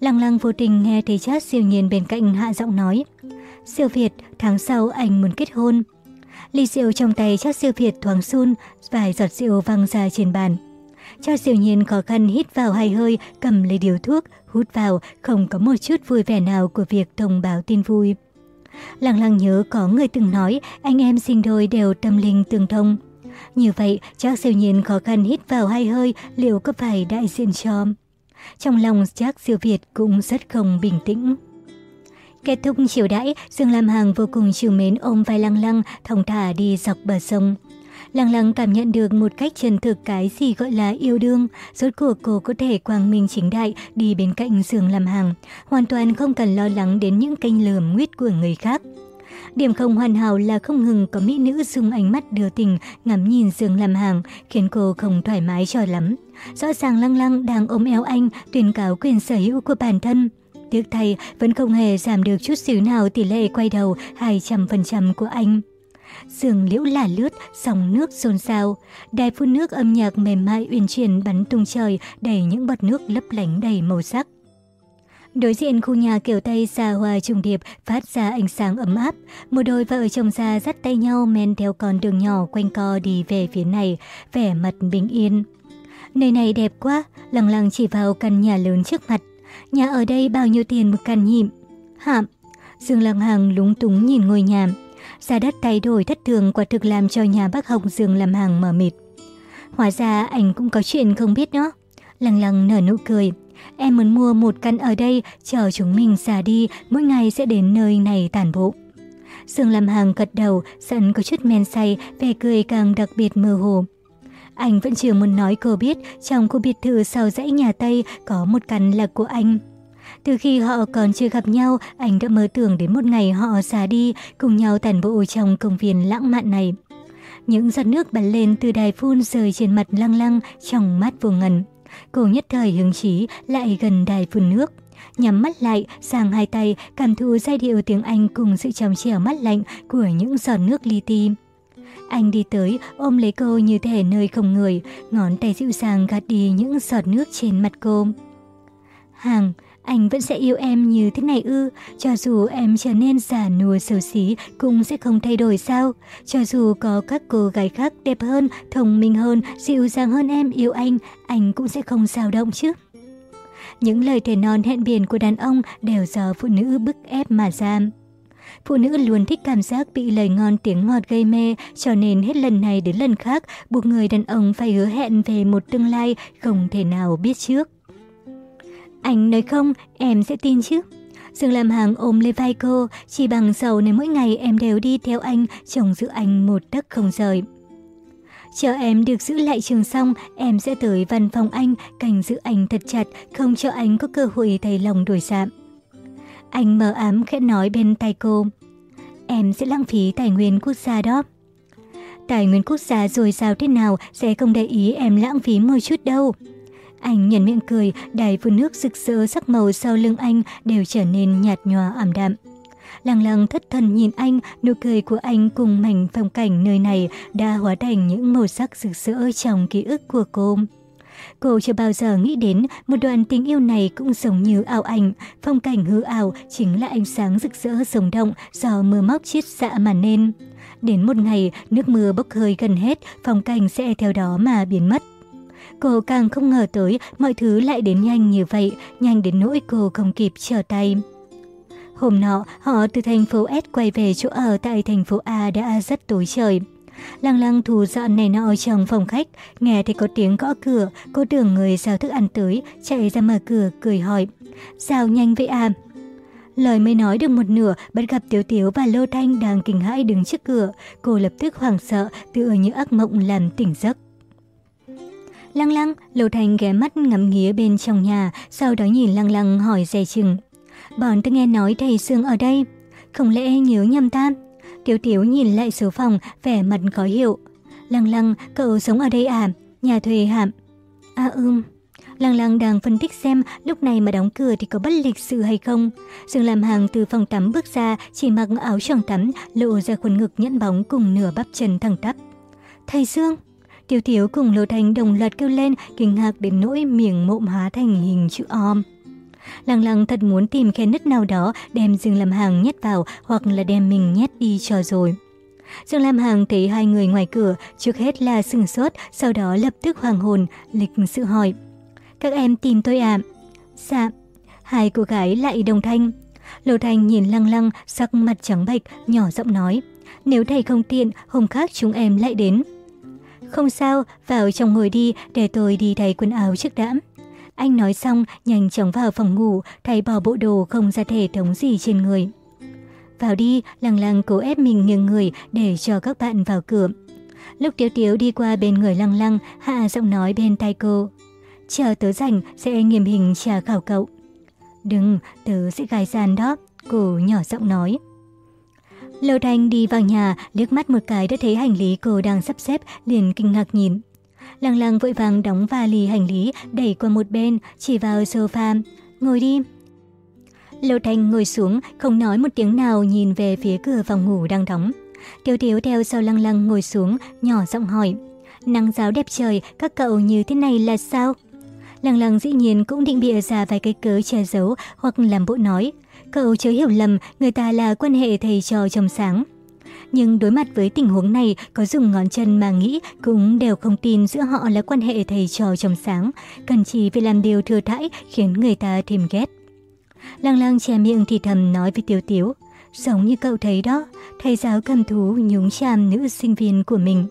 Lăng lăng vô tình nghe thấy chat siêu nhiên bên cạnh hạ giọng nói. Siêu Việt, tháng sau anh muốn kết hôn. Ly rượu trong tay chát siêu Việt thoáng sun, vài giọt rượu văng ra trên bàn. Cho siêu nhiên khó khăn hít vào hai hơi, cầm lấy điều thuốc, hút vào, không có một chút vui vẻ nào của việc thông báo tin vui. Lăng lăng nhớ có người từng nói anh em sinh đôi đều tâm linh tương thông. Như vậy, chắc siêu nhiên khó khăn hít vào hai hơi liệu có phải đại diện cho. Trong lòng Jack siêu Việt cũng rất không bình tĩnh. Kết thúc chiều đãi, Dương Lam Hằng vô cùng chiều mến ôm vai lăng lăng, thong thả đi dọc bờ sông. Lăng lăng cảm nhận được một cách chân thực cái gì gọi là yêu đương. Rốt cuộc cô có thể quang minh chính đại đi bên cạnh giường làm hàng. Hoàn toàn không cần lo lắng đến những kênh lườm nguyết của người khác. Điểm không hoàn hảo là không ngừng có mỹ nữ dùng ánh mắt đưa tình ngắm nhìn giường làm hàng, khiến cô không thoải mái cho lắm. Rõ ràng lăng lăng đang ôm eo anh, tuyên cáo quyền sở hữu của bản thân. Tiếc thay, vẫn không hề giảm được chút xíu nào tỷ lệ quay đầu 200% của anh. Sườn liễu là lướt, dòng nước xôn xao. Đài phun nước âm nhạc mềm mại uyển chuyển bắn tung trời, đầy những bọt nước lấp lánh đầy màu sắc. Đối diện khu nhà kiểu Tây xa hoa trùng điệp phát ra ánh sáng ấm áp. Một đôi vợ chồng già dắt tay nhau men theo con đường nhỏ quanh co đi về phía này, vẻ mặt bình yên. Nơi này đẹp quá, lằng lằng chỉ vào căn nhà lớn trước mặt. Nhà ở đây bao nhiêu tiền một căn nhịm? Hạm. Dương Lăng Hằng lúng túng nhìn ngôi nhà. Giá đất thay đổi thất thường quả thực làm cho nhà bác học Dương làm hàng mở mịt. Hóa ra anh cũng có chuyện không biết đó. Lăng lăng nở nụ cười. Em muốn mua một căn ở đây, chờ chúng mình già đi, mỗi ngày sẽ đến nơi này tản bộ. Dương làm hàng gật đầu, giận có chút men say, vẻ cười càng đặc biệt mơ hồ. Anh vẫn chưa muốn nói cô biết, trong khu biệt thự sau dãy nhà Tây có một căn là của anh. Từ khi họ còn chưa gặp nhau, anh đã mơ tưởng đến một ngày họ già đi, cùng nhau tản bộ trong công viên lãng mạn này. Những giọt nước bắn lên từ đài phun rơi trên mặt lăng lăng trong mắt vô ngần. Cô nhất thời hứng chí lại gần đài phun nước. Nhắm mắt lại, sang hai tay, cảm thụ giai điệu tiếng Anh cùng sự trong trẻo mắt lạnh của những giọt nước li ti. Anh đi tới, ôm lấy cô như thể nơi không người, ngón tay dịu dàng gạt đi những giọt nước trên mặt cô. Hàng, anh vẫn sẽ yêu em như thế này ư, cho dù em trở nên giả nùa xấu xí cũng sẽ không thay đổi sao. Cho dù có các cô gái khác đẹp hơn, thông minh hơn, dịu dàng hơn em yêu anh, anh cũng sẽ không dao động chứ. Những lời thề non hẹn biển của đàn ông đều do phụ nữ bức ép mà ra. Phụ nữ luôn thích cảm giác bị lời ngon tiếng ngọt gây mê, cho nên hết lần này đến lần khác buộc người đàn ông phải hứa hẹn về một tương lai không thể nào biết trước. Anh nói không, em sẽ tin chứ. Dương Lam Hàng ôm lấy vai cô, chỉ bằng sầu nên mỗi ngày em đều đi theo anh, chồng giữ anh một tấc không rời. Chờ em được giữ lại trường xong, em sẽ tới văn phòng anh, cảnh giữ anh thật chặt, không cho anh có cơ hội thay lòng đổi dạ. Anh mờ ám khẽ nói bên tay cô. Em sẽ lãng phí tài nguyên quốc gia đó. Tài nguyên quốc gia rồi sao thế nào sẽ không để ý em lãng phí một chút đâu. Anh nhận miệng cười, đài phun nước rực rỡ sắc màu sau lưng anh đều trở nên nhạt nhòa ảm đạm. Lăng lăng thất thần nhìn anh, nụ cười của anh cùng mảnh phong cảnh nơi này đã hóa thành những màu sắc rực rỡ trong ký ức của cô. Cô chưa bao giờ nghĩ đến một đoàn tình yêu này cũng giống như ảo ảnh, phong cảnh hư ảo chính là ánh sáng rực rỡ sống động do mưa móc chiết xạ mà nên. Đến một ngày, nước mưa bốc hơi gần hết, phong cảnh sẽ theo đó mà biến mất. Cô càng không ngờ tới mọi thứ lại đến nhanh như vậy, nhanh đến nỗi cô không kịp trở tay. Hôm nọ, họ từ thành phố S quay về chỗ ở tại thành phố A đã rất tối trời. Lăng lăng thù dọn này nọ trong phòng khách, nghe thấy có tiếng gõ cửa, cô tưởng người giao thức ăn tới, chạy ra mở cửa, cười hỏi. Sao nhanh vậy à? Lời mới nói được một nửa, bắt gặp Tiếu Tiếu và Lô Thanh đang kinh hãi đứng trước cửa. Cô lập tức hoảng sợ, tựa như ác mộng làm tỉnh giấc. Lăng lăng, lầu thành ghé mắt ngắm nghía bên trong nhà, sau đó nhìn lăng lăng hỏi dè chừng. Bọn tôi nghe nói thầy Sương ở đây. Không lẽ nhớ nhầm ta? Tiếu Tiếu nhìn lại số phòng, vẻ mặt khó hiểu. Lăng lăng, cậu sống ở đây à? Nhà thuê hả? À ưm. Lăng lăng đang phân tích xem lúc này mà đóng cửa thì có bất lịch sự hay không. Dương làm hàng từ phòng tắm bước ra, chỉ mặc áo choàng tắm, lộ ra khuôn ngực nhẫn bóng cùng nửa bắp chân thẳng tắp. Thầy Dương! Tiểu thiếu cùng Lô Thành đồng loạt kêu lên, kinh ngạc đến nỗi miệng mộm hóa thành hình chữ om. Lăng lăng thật muốn tìm khe nứt nào đó đem Dương Lam Hàng nhét vào hoặc là đem mình nhét đi cho rồi. Dương Lam Hàng thấy hai người ngoài cửa, trước hết là sừng sốt, sau đó lập tức hoàng hồn, lịch sự hỏi. Các em tìm tôi à? Dạ. Hai cô gái lại đồng thanh. Lô Thành nhìn lăng lăng, sắc mặt trắng bệch, nhỏ giọng nói. Nếu thầy không tiện, hôm khác chúng em lại đến. Không sao, vào trong ngồi đi, để tôi đi thay quần áo trước đã. Anh nói xong, nhanh chóng vào phòng ngủ, thay bỏ bộ đồ không ra thể thống gì trên người. Vào đi, lằng lằng cố ép mình nghiêng người để cho các bạn vào cửa. Lúc Tiếu Tiếu đi qua bên người lăng lăng, hạ giọng nói bên tay cô. Chờ tớ rảnh sẽ nghiêm hình trả khảo cậu. Đừng, tớ sẽ gai gian đó, cô nhỏ giọng nói. Lâu Thanh đi vào nhà, liếc mắt một cái đã thấy hành lý cô đang sắp xếp, liền kinh ngạc nhìn. Lăng lăng vội vàng đóng vali hành lý, đẩy qua một bên, chỉ vào sofa. Ngồi đi. Lâu Thanh ngồi xuống, không nói một tiếng nào nhìn về phía cửa phòng ngủ đang đóng. Tiểu Tiếu theo sau lăng lăng ngồi xuống, nhỏ giọng hỏi. Nắng giáo đẹp trời, các cậu như thế này là sao? Lăng lăng dĩ nhiên cũng định bịa ra vài cái cớ che giấu hoặc làm bộ nói. Cậu chớ hiểu lầm, người ta là quan hệ thầy trò trong sáng. Nhưng đối mặt với tình huống này, có dùng ngón chân mà nghĩ cũng đều không tin giữa họ là quan hệ thầy trò trong sáng, cần chỉ vì làm điều thừa thãi khiến người ta thêm ghét. Lăng lăng che miệng thì thầm nói với Tiếu Tiếu, giống như cậu thấy đó, thầy giáo cầm thú nhúng chàm nữ sinh viên của mình.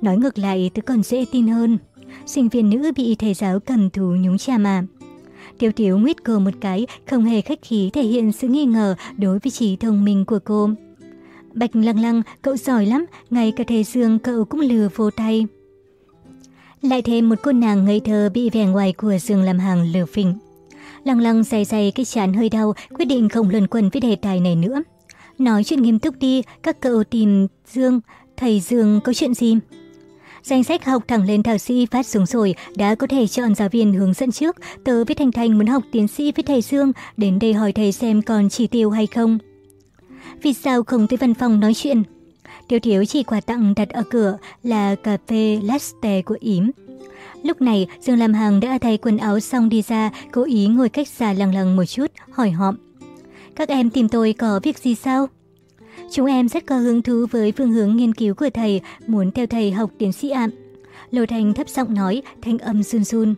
Nói ngược lại tôi còn dễ tin hơn, sinh viên nữ bị thầy giáo cầm thú nhúng chàm à. Tiêu Tiếu nguyết cô một cái, không hề khách khí thể hiện sự nghi ngờ đối với trí thông minh của cô. Bạch lăng lăng, cậu giỏi lắm, ngay cả thầy Dương cậu cũng lừa vô tay. Lại thêm một cô nàng ngây thơ bị vẻ ngoài của Dương làm hàng lừa phỉnh. Lăng lăng dày dày cái chán hơi đau, quyết định không luẩn quần với đề tài này nữa. Nói chuyện nghiêm túc đi, các cậu tìm Dương, thầy Dương có chuyện gì? Danh sách học thẳng lên thạc sĩ phát xuống rồi, đã có thể chọn giáo viên hướng dẫn trước. Tớ với Thành Thành muốn học tiến sĩ với thầy Dương, đến đây hỏi thầy xem còn chỉ tiêu hay không. Vì sao không tới văn phòng nói chuyện? Tiêu thiếu chỉ quà tặng đặt ở cửa là cà phê latte của ím. Lúc này, Dương Lam Hằng đã thay quần áo xong đi ra, cố ý ngồi cách xa lằng lằng một chút, hỏi họ. Các em tìm tôi có việc gì sao? Chúng em rất có hứng thú với phương hướng nghiên cứu của thầy, muốn theo thầy học tiến sĩ ạ. Lô Thành thấp giọng nói, thanh âm run run.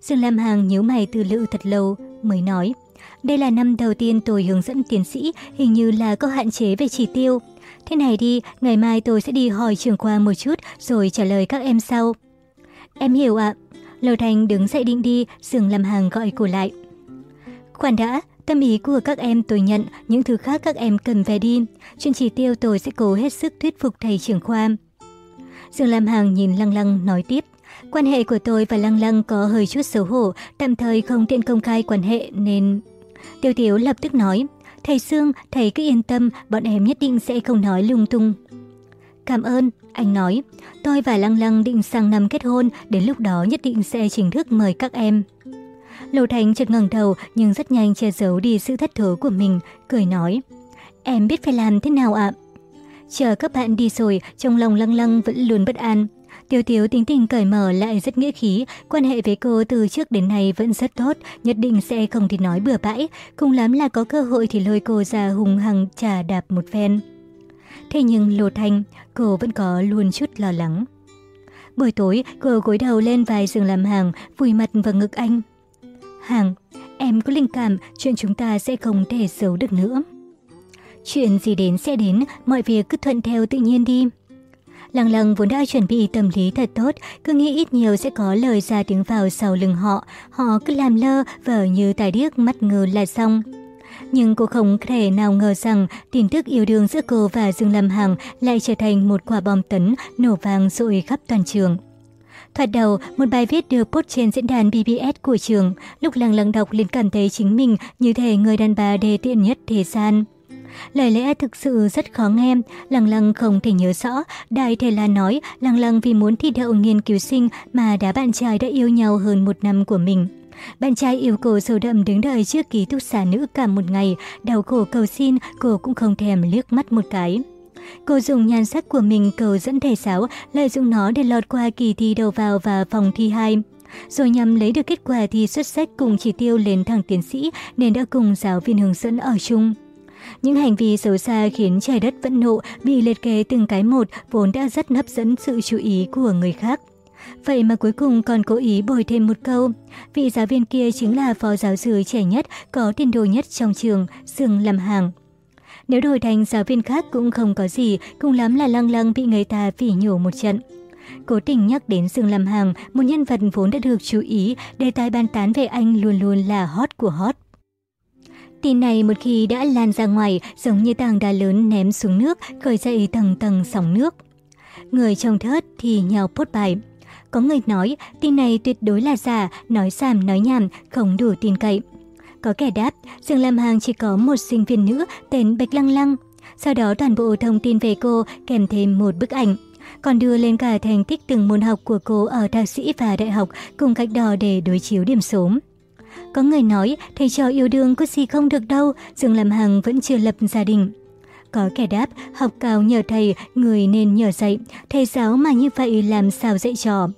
Dương Lam hàng nhíu mày từ lự thật lâu, mới nói. Đây là năm đầu tiên tôi hướng dẫn tiến sĩ, hình như là có hạn chế về chỉ tiêu. Thế này đi, ngày mai tôi sẽ đi hỏi trường khoa một chút rồi trả lời các em sau. Em hiểu ạ. Lầu Thành đứng dậy định đi, Dương Lam hàng gọi cô lại. Khoan đã, tâm ý của các em tôi nhận, những thứ khác các em cần về đi. Chuyện chỉ tiêu tôi sẽ cố hết sức thuyết phục thầy trưởng khoa. Dương Lam hàng nhìn Lăng Lăng nói tiếp. Quan hệ của tôi và Lăng Lăng có hơi chút xấu hổ, tạm thời không tiện công khai quan hệ nên... Tiêu Tiếu lập tức nói, thầy Sương, thầy cứ yên tâm, bọn em nhất định sẽ không nói lung tung. Cảm ơn, anh nói, tôi và Lăng Lăng định sang năm kết hôn, đến lúc đó nhất định sẽ chính thức mời các em. Lầu Thành chợt ngẩng đầu nhưng rất nhanh che giấu đi sự thất thố của mình, cười nói, em biết phải làm thế nào ạ? Chờ các bạn đi rồi, trong lòng Lăng Lăng vẫn luôn bất an. Tiêu Tiếu tính tình cởi mở lại rất nghĩa khí, quan hệ với cô từ trước đến nay vẫn rất tốt, nhất định sẽ không thì nói bừa bãi, cùng lắm là có cơ hội thì lôi cô ra hùng hằng trà đạp một phen. Thế nhưng Lô Thanh, cô vẫn có luôn chút lo lắng. Buổi tối, cô gối đầu lên vài giường làm hàng, vùi mặt vào ngực anh. Hàng, em có linh cảm chuyện chúng ta sẽ không thể giấu được nữa. Chuyện gì đến sẽ đến, mọi việc cứ thuận theo tự nhiên đi. Lăng lăng vốn đã chuẩn bị tâm lý thật tốt, cứ nghĩ ít nhiều sẽ có lời ra tiếng vào sau lưng họ. Họ cứ làm lơ, vờ như tài điếc mắt ngờ là xong. Nhưng cô không thể nào ngờ rằng tin tức yêu đương giữa cô và Dương Lâm Hằng lại trở thành một quả bom tấn nổ vang rội khắp toàn trường. Thoạt đầu, một bài viết được post trên diễn đàn BBS của trường, lúc lăng lăng đọc liền cảm thấy chính mình như thể người đàn bà đề tiện nhất thế gian. Lời lẽ thực sự rất khó nghe, Lăng Lăng không thể nhớ rõ. Đại thể là nói Lăng Lăng vì muốn thi đậu nghiên cứu sinh mà đã bạn trai đã yêu nhau hơn một năm của mình. Bạn trai yêu cô sâu đậm đứng đợi trước ký túc xá nữ cả một ngày, đau khổ cầu xin, cô cũng không thèm liếc mắt một cái. Cô dùng nhan sắc của mình cầu dẫn thầy giáo, lợi dụng nó để lọt qua kỳ thi đầu vào và phòng thi 2. Rồi nhằm lấy được kết quả thi xuất sắc cùng chỉ tiêu lên thẳng tiến sĩ nên đã cùng giáo viên hướng dẫn ở chung. Những hành vi xấu xa khiến trái đất vẫn nộ, bị liệt kê từng cái một vốn đã rất hấp dẫn sự chú ý của người khác. Vậy mà cuối cùng còn cố ý bồi thêm một câu. Vị giáo viên kia chính là phó giáo sư trẻ nhất, có tiền đồ nhất trong trường, Dương Lâm Hàng. Nếu đổi thành giáo viên khác cũng không có gì, cùng lắm là lăng lăng bị người ta phỉ nhổ một trận. Cố tình nhắc đến Dương Lâm Hằng, một nhân vật vốn đã được chú ý, đề tài bàn tán về anh luôn luôn là hot của hot. Tin này một khi đã lan ra ngoài, giống như tảng đá lớn ném xuống nước, khởi dậy tầng tầng sóng nước. Người trong thớt thì nhào phốt bài. Có người nói tin này tuyệt đối là giả, nói xàm nói nhảm, không đủ tin cậy. Có kẻ đáp, Dương Lam hàng chỉ có một sinh viên nữ tên Bạch Lăng Lăng. Sau đó toàn bộ thông tin về cô kèm thêm một bức ảnh. Còn đưa lên cả thành tích từng môn học của cô ở thạc sĩ và đại học cùng cách đo để đối chiếu điểm số. Có người nói thầy trò yêu đương có gì không được đâu, Dương Lam Hằng vẫn chưa lập gia đình. Có kẻ đáp, học cao nhờ thầy, người nên nhờ dạy, thầy giáo mà như vậy làm sao dạy trò.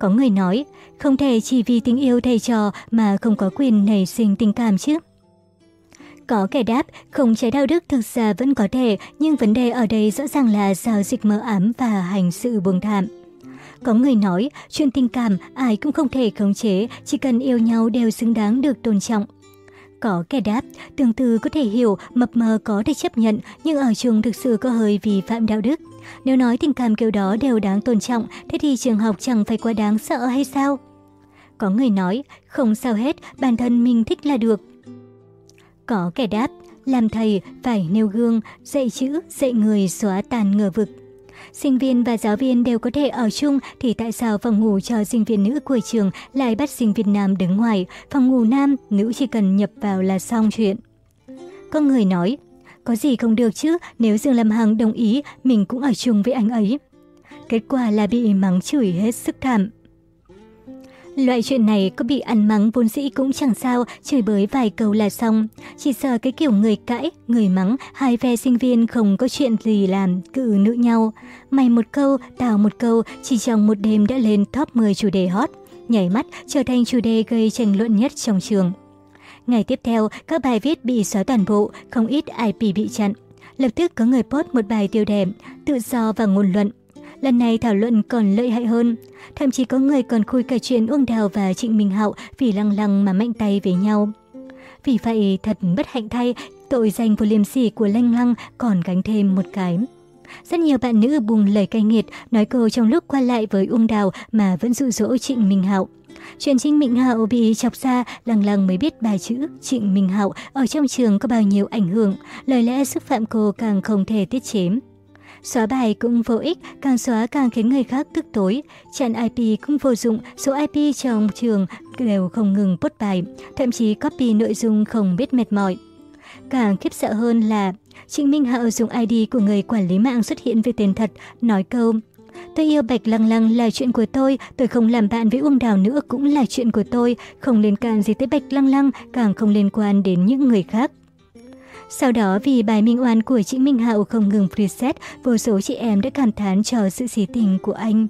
Có người nói, không thể chỉ vì tình yêu thầy trò mà không có quyền nảy sinh tình cảm chứ. Có kẻ đáp, không trái đạo đức thực ra vẫn có thể, nhưng vấn đề ở đây rõ ràng là giao dịch mơ ám và hành sự buông thảm. Có người nói, chuyện tình cảm ai cũng không thể khống chế, chỉ cần yêu nhau đều xứng đáng được tôn trọng. Có kẻ đáp, tương tự có thể hiểu, mập mờ có thể chấp nhận, nhưng ở chung thực sự có hơi vi phạm đạo đức. Nếu nói tình cảm kiểu đó đều đáng tôn trọng, thế thì trường học chẳng phải quá đáng sợ hay sao? Có người nói, không sao hết, bản thân mình thích là được. Có kẻ đáp, làm thầy phải nêu gương, dạy chữ, dạy người xóa tàn ngờ vực. Sinh viên và giáo viên đều có thể ở chung thì tại sao phòng ngủ cho sinh viên nữ của trường lại bắt sinh viên nam đứng ngoài, phòng ngủ nam, nữ chỉ cần nhập vào là xong chuyện. Có người nói, có gì không được chứ, nếu Dương Lâm Hằng đồng ý, mình cũng ở chung với anh ấy. Kết quả là bị mắng chửi hết sức thảm. Loại chuyện này có bị ăn mắng vốn dĩ cũng chẳng sao, chửi bới vài câu là xong. Chỉ sợ cái kiểu người cãi, người mắng, hai phe sinh viên không có chuyện gì làm, cự nữ nhau. Mày một câu, tao một câu, chỉ trong một đêm đã lên top 10 chủ đề hot. Nhảy mắt trở thành chủ đề gây tranh luận nhất trong trường. Ngày tiếp theo, các bài viết bị xóa toàn bộ, không ít IP bị chặn. Lập tức có người post một bài tiêu đề, tự do và ngôn luận. Lần này thảo luận còn lợi hại hơn. Thậm chí có người còn khui cả chuyện Uông Đào và Trịnh Minh Hạo vì lăng lăng mà mạnh tay với nhau. Vì vậy, thật bất hạnh thay, tội danh vô liêm sỉ của Lanh Lăng còn gánh thêm một cái. Rất nhiều bạn nữ buông lời cay nghiệt, nói câu trong lúc qua lại với Uông Đào mà vẫn dụ dỗ Trịnh Minh Hạo. Chuyện Trịnh Minh Hạo bị chọc ra, lăng lăng mới biết bài chữ Trịnh Minh Hạo ở trong trường có bao nhiêu ảnh hưởng, lời lẽ xúc phạm cô càng không thể tiết chế. Xóa bài cũng vô ích, càng xóa càng khiến người khác tức tối. Chặn IP cũng vô dụng, số IP trong trường đều không ngừng post bài, thậm chí copy nội dung không biết mệt mỏi. Càng khiếp sợ hơn là Trịnh Minh Hạo dùng ID của người quản lý mạng xuất hiện với tên thật, nói câu Tôi yêu Bạch Lăng Lăng là chuyện của tôi, tôi không làm bạn với Uông Đào nữa cũng là chuyện của tôi, không liên can gì tới Bạch Lăng Lăng, càng không liên quan đến những người khác. Sau đó vì bài minh oan của chị Minh Hạo không ngừng preset, vô số chị em đã cảm thán cho sự xí tình của anh.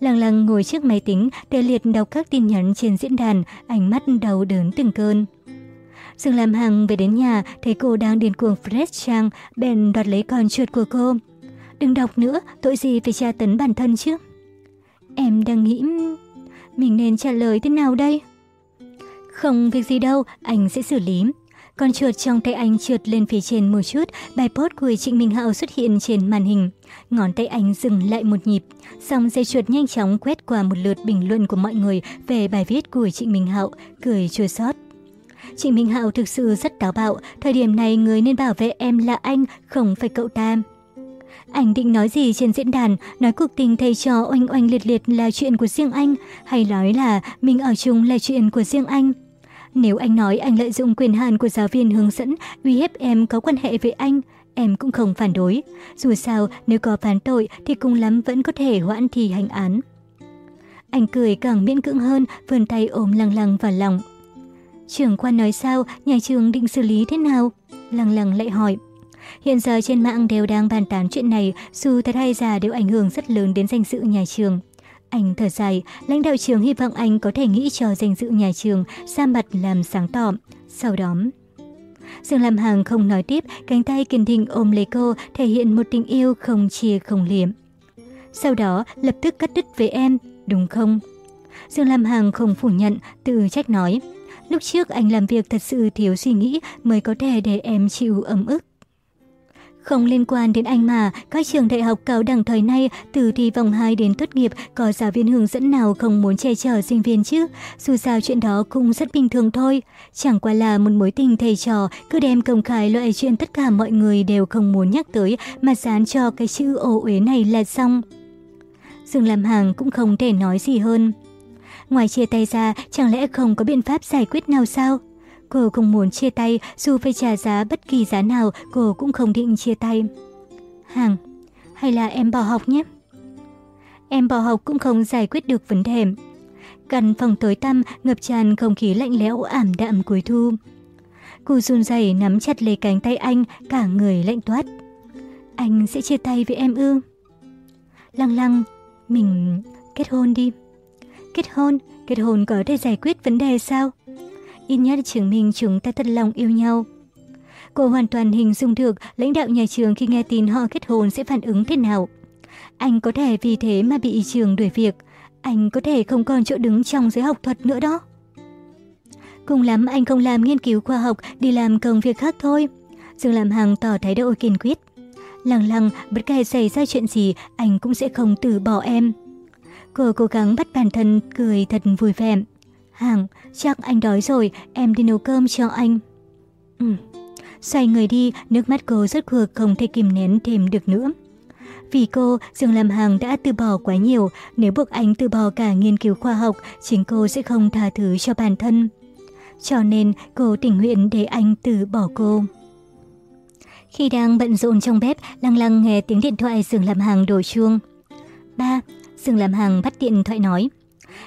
Lăng lăng ngồi trước máy tính tê liệt đọc các tin nhắn trên diễn đàn, ánh mắt đau đớn từng cơn. Dương Lam Hằng về đến nhà, thấy cô đang điên cuồng fresh trang, bèn đoạt lấy con chuột của cô. Đừng đọc nữa, tội gì phải tra tấn bản thân chứ? Em đang nghĩ... Mình nên trả lời thế nào đây? Không việc gì đâu, anh sẽ xử lý. Con chuột trong tay anh trượt lên phía trên một chút, bài post của Trịnh Minh Hạo xuất hiện trên màn hình. Ngón tay anh dừng lại một nhịp, xong dây chuột nhanh chóng quét qua một lượt bình luận của mọi người về bài viết của Trịnh Minh Hạo, cười chua xót. Trịnh Minh Hạo thực sự rất táo bạo, thời điểm này người nên bảo vệ em là anh, không phải cậu ta. Anh định nói gì trên diễn đàn, nói cuộc tình thầy trò oanh oanh liệt liệt là chuyện của riêng anh, hay nói là mình ở chung là chuyện của riêng anh. Nếu anh nói anh lợi dụng quyền hạn của giáo viên hướng dẫn uy hiếp em có quan hệ với anh, em cũng không phản đối. Dù sao, nếu có phán tội thì cùng lắm vẫn có thể hoãn thi hành án. Anh cười càng miễn cưỡng hơn, vươn tay ôm lăng lăng vào lòng. Trưởng quan nói sao, nhà trường định xử lý thế nào? Lăng lăng lại hỏi. Hiện giờ trên mạng đều đang bàn tán chuyện này, dù thật hay giả đều ảnh hưởng rất lớn đến danh dự nhà trường. Anh thở dài, lãnh đạo trường hy vọng anh có thể nghĩ cho danh dự nhà trường, ra mặt làm sáng tỏ. Sau đó... Dương Lam Hằng không nói tiếp, cánh tay kiên định ôm lấy cô, thể hiện một tình yêu không chia không liệm. sau đó lập tức cắt đứt với em, đúng không? Dương Lam Hằng không phủ nhận, tự trách nói. Lúc trước anh làm việc thật sự thiếu suy nghĩ mới có thể để em chịu ấm ức. Không liên quan đến anh mà, các trường đại học cao đẳng thời nay, từ thi vòng 2 đến tốt nghiệp, có giáo viên hướng dẫn nào không muốn che chở sinh viên chứ? Dù sao chuyện đó cũng rất bình thường thôi. Chẳng qua là một mối tình thầy trò, cứ đem công khai loại chuyện tất cả mọi người đều không muốn nhắc tới, mà dán cho cái chữ ồ uế này là xong. Dương làm hàng cũng không thể nói gì hơn. Ngoài chia tay ra, chẳng lẽ không có biện pháp giải quyết nào sao? Cô không muốn chia tay, dù phải trả giá bất kỳ giá nào, cô cũng không định chia tay. Hàng, hay là em bỏ học nhé? Em bỏ học cũng không giải quyết được vấn đề. Căn phòng tối tăm, ngập tràn không khí lạnh lẽo ảm đạm cuối thu. Cô run rẩy nắm chặt lấy cánh tay anh, cả người lạnh toát. Anh sẽ chia tay với em ư? Lăng lăng, mình kết hôn đi. Kết hôn? Kết hôn có thể giải quyết vấn đề sao? Ít nhất chứng minh chúng ta thật lòng yêu nhau. Cô hoàn toàn hình dung được lãnh đạo nhà trường khi nghe tin họ kết hôn sẽ phản ứng thế nào. Anh có thể vì thế mà bị trường đuổi việc. Anh có thể không còn chỗ đứng trong giới học thuật nữa đó. Cùng lắm anh không làm nghiên cứu khoa học, đi làm công việc khác thôi. Dương làm Hằng tỏ thái độ kiên quyết. Lăng lăng, bất kể xảy ra chuyện gì, anh cũng sẽ không từ bỏ em. Cô cố gắng bắt bản thân cười thật vui vẻ. Hàng, chắc anh đói rồi, em đi nấu cơm cho anh. Ừ. Xoay người đi, nước mắt cô rất cuộc không thể kìm nén thêm được nữa. Vì cô, Dương Lam Hằng đã từ bỏ quá nhiều, nếu buộc anh từ bỏ cả nghiên cứu khoa học, chính cô sẽ không tha thứ cho bản thân. Cho nên, cô tình nguyện để anh từ bỏ cô. Khi đang bận rộn trong bếp, lăng lăng nghe tiếng điện thoại Dương Lam Hằng đổ chuông. Ba, Dương Lam Hằng bắt điện thoại nói.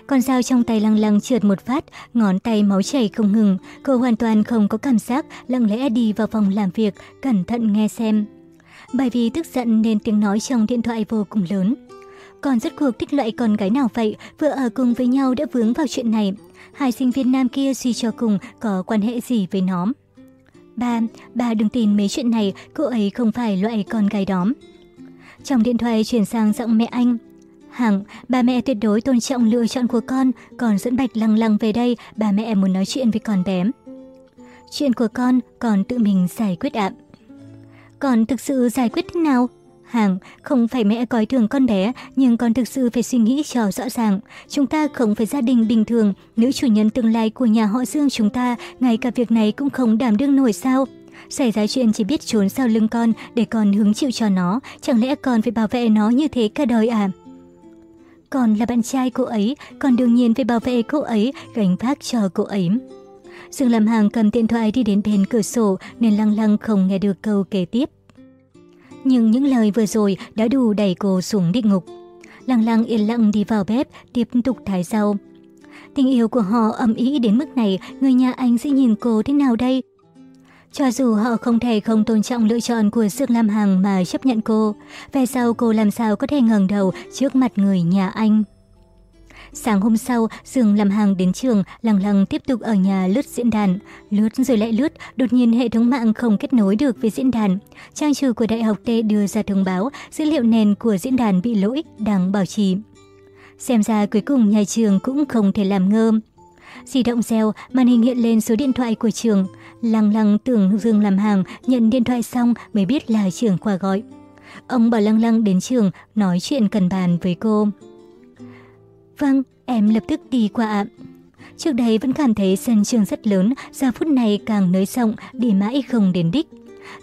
Con dao trong tay lăng lăng trượt một phát, ngón tay máu chảy không ngừng. Cô hoàn toàn không có cảm giác, lặng lẽ đi vào phòng làm việc, cẩn thận nghe xem. Bởi vì tức giận nên tiếng nói trong điện thoại vô cùng lớn. Còn rất cuộc thích loại con gái nào vậy, vừa ở cùng với nhau đã vướng vào chuyện này. Hai sinh viên nam kia suy cho cùng có quan hệ gì với nó. Ba, ba đừng tin mấy chuyện này, cô ấy không phải loại con gái đó. Trong điện thoại chuyển sang giọng mẹ anh. Hằng, bà mẹ tuyệt đối tôn trọng lựa chọn của con, còn dẫn Bạch lăng lăng về đây, bà mẹ muốn nói chuyện với con bé. Chuyện của con, còn tự mình giải quyết ạ. Còn thực sự giải quyết thế nào? Hằng, không phải mẹ coi thường con bé, nhưng con thực sự phải suy nghĩ cho rõ ràng. Chúng ta không phải gia đình bình thường, nữ chủ nhân tương lai của nhà họ Dương chúng ta, ngay cả việc này cũng không đảm đương nổi sao. Xảy ra chuyện chỉ biết trốn sau lưng con để con hứng chịu cho nó, chẳng lẽ con phải bảo vệ nó như thế cả đời à? Còn là bạn trai cô ấy, còn đương nhiên phải bảo vệ cô ấy, gánh vác cho cô ấy. Dương làm hàng cầm điện thoại đi đến bên cửa sổ nên lăng lăng không nghe được câu kế tiếp. Nhưng những lời vừa rồi đã đủ đẩy cô xuống địa ngục. Lăng lăng yên lặng đi vào bếp, tiếp tục thái rau. Tình yêu của họ ấm ý đến mức này, người nhà anh sẽ nhìn cô thế nào đây? Cho dù họ không thể không tôn trọng lựa chọn của Dương Lam Hằng mà chấp nhận cô, về sau cô làm sao có thể ngẩng đầu trước mặt người nhà anh. Sáng hôm sau, Dương Lam Hằng đến trường, lằng lằng tiếp tục ở nhà lướt diễn đàn. Lướt rồi lại lướt, đột nhiên hệ thống mạng không kết nối được với diễn đàn. Trang chủ của Đại học T đưa ra thông báo dữ liệu nền của diễn đàn bị lỗi, đang bảo trì. Xem ra cuối cùng nhà trường cũng không thể làm ngơ. Di động reo, màn hình hiện lên số điện thoại của trường. Lăng lăng tưởng Dương làm hàng, nhận điện thoại xong mới biết là trường qua gọi. Ông bảo lăng lăng đến trường, nói chuyện cần bàn với cô. Vâng, em lập tức đi qua ạ. Trước đây vẫn cảm thấy sân trường rất lớn, giờ phút này càng nới rộng, đi mãi không đến đích.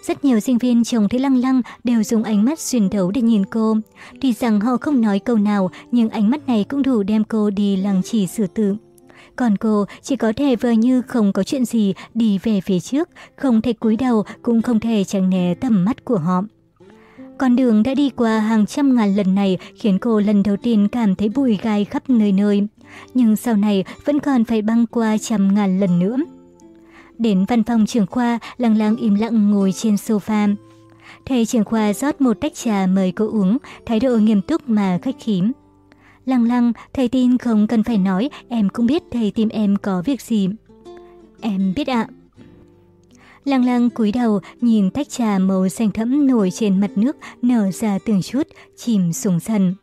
Rất nhiều sinh viên trông thấy lăng lăng đều dùng ánh mắt xuyên thấu để nhìn cô. Tuy rằng họ không nói câu nào, nhưng ánh mắt này cũng đủ đem cô đi lăng chỉ xử tử. Còn cô chỉ có thể vờ như không có chuyện gì đi về phía trước, không thể cúi đầu cũng không thể tránh né tầm mắt của họ. Con đường đã đi qua hàng trăm ngàn lần này khiến cô lần đầu tiên cảm thấy bụi gai khắp nơi nơi. Nhưng sau này vẫn còn phải băng qua trăm ngàn lần nữa. Đến văn phòng trưởng khoa, lang lang im lặng ngồi trên sofa. Thầy trưởng khoa rót một tách trà mời cô uống, thái độ nghiêm túc mà khách khí. Lăng lăng, thầy tin không cần phải nói, em cũng biết thầy tìm em có việc gì. Em biết ạ. Lăng lăng cúi đầu nhìn tách trà màu xanh thẫm nổi trên mặt nước nở ra từng chút, chìm xuống dần.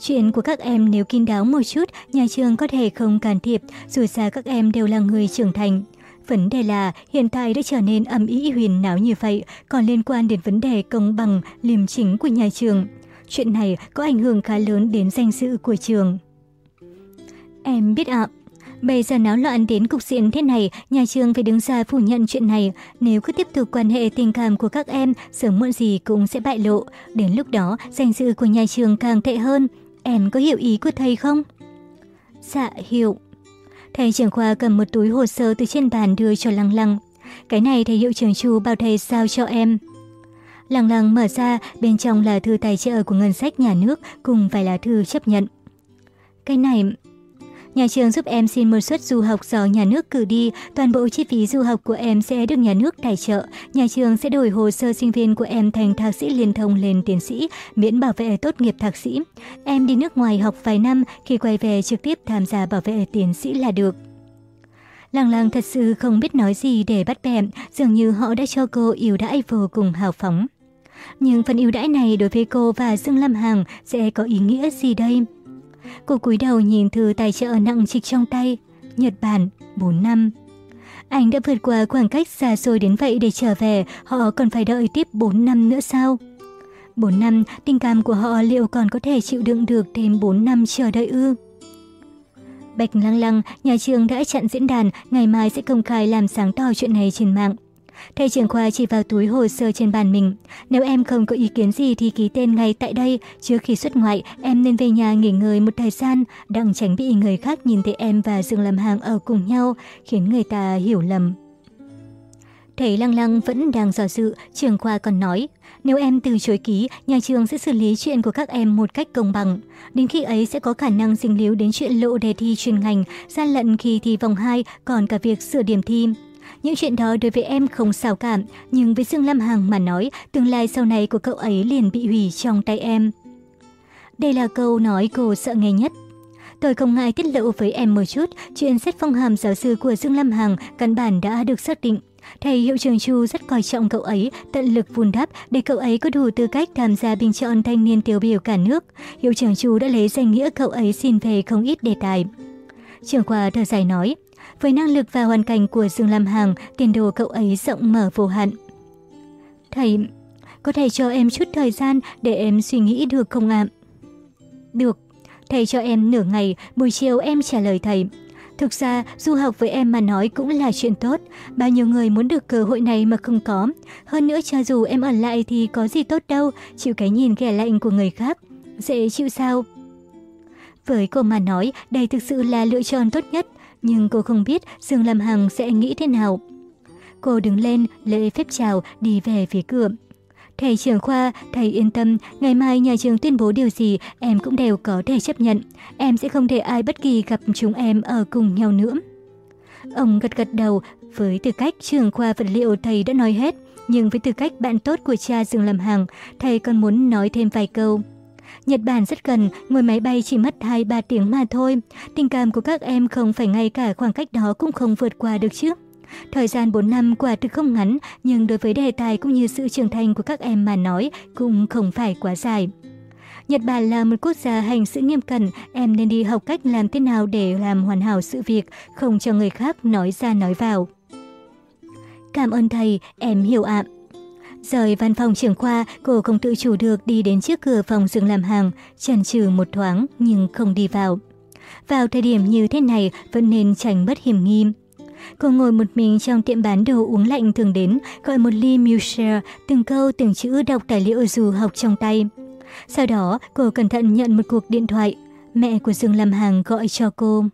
Chuyện của các em nếu kín đáo một chút, nhà trường có thể không can thiệp, dù sao các em đều là người trưởng thành. Vấn đề là hiện tại đã trở nên âm ý huyền náo như vậy, còn liên quan đến vấn đề công bằng, liêm chính của nhà trường. Chuyện này có ảnh hưởng khá lớn đến danh dự của trường. Em biết ạ. Bây giờ náo loạn đến cục diện thế này, nhà trường phải đứng ra phủ nhận chuyện này. Nếu cứ tiếp tục quan hệ tình cảm của các em, sớm muộn gì cũng sẽ bại lộ. Đến lúc đó, danh dự của nhà trường càng tệ hơn. Em có hiểu ý của thầy không? Dạ, hiểu. Thầy trưởng khoa cầm một túi hồ sơ từ trên bàn đưa cho Lăng Lăng. Cái này thầy hiệu trưởng chú bảo thầy sao cho em. Lăng lặng mở ra, bên trong là thư tài trợ của ngân sách nhà nước cùng vài lá thư chấp nhận. Cái này Nhà trường giúp em xin một suất du học do nhà nước cử đi, toàn bộ chi phí du học của em sẽ được nhà nước tài trợ. Nhà trường sẽ đổi hồ sơ sinh viên của em thành thạc sĩ liên thông lên tiến sĩ, miễn bảo vệ tốt nghiệp thạc sĩ. Em đi nước ngoài học vài năm, khi quay về trực tiếp tham gia bảo vệ tiến sĩ là được. Lăng lăng thật sự không biết nói gì để bắt bẹm, dường như họ đã cho cô yêu đãi vô cùng hào phóng. Nhưng phần ưu đãi này đối với cô và Dương Lâm Hằng sẽ có ý nghĩa gì đây? Cô cúi đầu nhìn thư tài trợ nặng trịch trong tay. Nhật Bản, 4 năm. Anh đã vượt qua khoảng cách xa xôi đến vậy để trở về, họ còn phải đợi tiếp 4 năm nữa sao? 4 năm, tình cảm của họ liệu còn có thể chịu đựng được thêm 4 năm chờ đợi ư? Bạch lăng lăng, nhà trường đã chặn diễn đàn, ngày mai sẽ công khai làm sáng tỏ chuyện này trên mạng. Thầy trưởng khoa chỉ vào túi hồ sơ trên bàn mình. Nếu em không có ý kiến gì thì ký tên ngay tại đây. Trước khi xuất ngoại, em nên về nhà nghỉ ngơi một thời gian, đặng tránh bị người khác nhìn thấy em và Dương làm hàng ở cùng nhau, khiến người ta hiểu lầm. Thầy Lăng Lăng vẫn đang dò dự, trường khoa còn nói, nếu em từ chối ký, nhà trường sẽ xử lý chuyện của các em một cách công bằng. Đến khi ấy sẽ có khả năng dính líu đến chuyện lộ đề thi chuyên ngành, gian lận khi thi vòng 2, còn cả việc sửa điểm thi. Những chuyện đó đối với em không sao cảm, nhưng với Dương Lam Hằng mà nói, tương lai sau này của cậu ấy liền bị hủy trong tay em. Đây là câu nói cô sợ nghe nhất. Tôi không ngại tiết lộ với em một chút, chuyện xét phong hàm giáo sư của Dương Lam Hằng căn bản đã được xác định. Thầy hiệu trưởng Chu rất coi trọng cậu ấy, tận lực vun đắp để cậu ấy có đủ tư cách tham gia bình chọn thanh niên tiêu biểu cả nước. Hiệu trưởng Chu đã lấy danh nghĩa cậu ấy xin về không ít đề tài. Trường khoa thở dài nói, với năng lực và hoàn cảnh của Dương Lam Hằng, tiền đồ cậu ấy rộng mở vô hạn. Thầy, có thể cho em chút thời gian để em suy nghĩ được không ạ? Được, thầy cho em nửa ngày, buổi chiều em trả lời thầy. Thực ra, du học với em mà nói cũng là chuyện tốt. Bao nhiêu người muốn được cơ hội này mà không có. Hơn nữa cho dù em ở lại thì có gì tốt đâu, chịu cái nhìn ghẻ lạnh của người khác. Dễ chịu sao? Với cô mà nói, đây thực sự là lựa chọn tốt nhất nhưng cô không biết Dương Lam Hằng sẽ nghĩ thế nào. Cô đứng lên, lễ phép chào, đi về phía cửa. Thầy trưởng khoa, thầy yên tâm, ngày mai nhà trường tuyên bố điều gì em cũng đều có thể chấp nhận. Em sẽ không để ai bất kỳ gặp chúng em ở cùng nhau nữa. Ông gật gật đầu, với tư cách trưởng khoa vật liệu thầy đã nói hết, nhưng với tư cách bạn tốt của cha Dương Lâm Hằng, thầy còn muốn nói thêm vài câu. Nhật Bản rất gần, ngồi máy bay chỉ mất 2-3 tiếng mà thôi. Tình cảm của các em không phải ngay cả khoảng cách đó cũng không vượt qua được chứ. Thời gian 4 năm quả thực không ngắn, nhưng đối với đề tài cũng như sự trưởng thành của các em mà nói cũng không phải quá dài. Nhật Bản là một quốc gia hành sự nghiêm cẩn, em nên đi học cách làm thế nào để làm hoàn hảo sự việc, không cho người khác nói ra nói vào. Cảm ơn thầy, em hiểu ạ. Rời văn phòng trưởng khoa, cô không tự chủ được đi đến trước cửa phòng dừng làm hàng, chần chừ một thoáng nhưng không đi vào. Vào thời điểm như thế này vẫn nên tránh bất hiểm nghi. Cô ngồi một mình trong tiệm bán đồ uống lạnh thường đến, gọi một ly Milshare, từng câu từng chữ đọc tài liệu dù học trong tay. Sau đó, cô cẩn thận nhận một cuộc điện thoại. Mẹ của Dương Lâm Hằng gọi cho cô.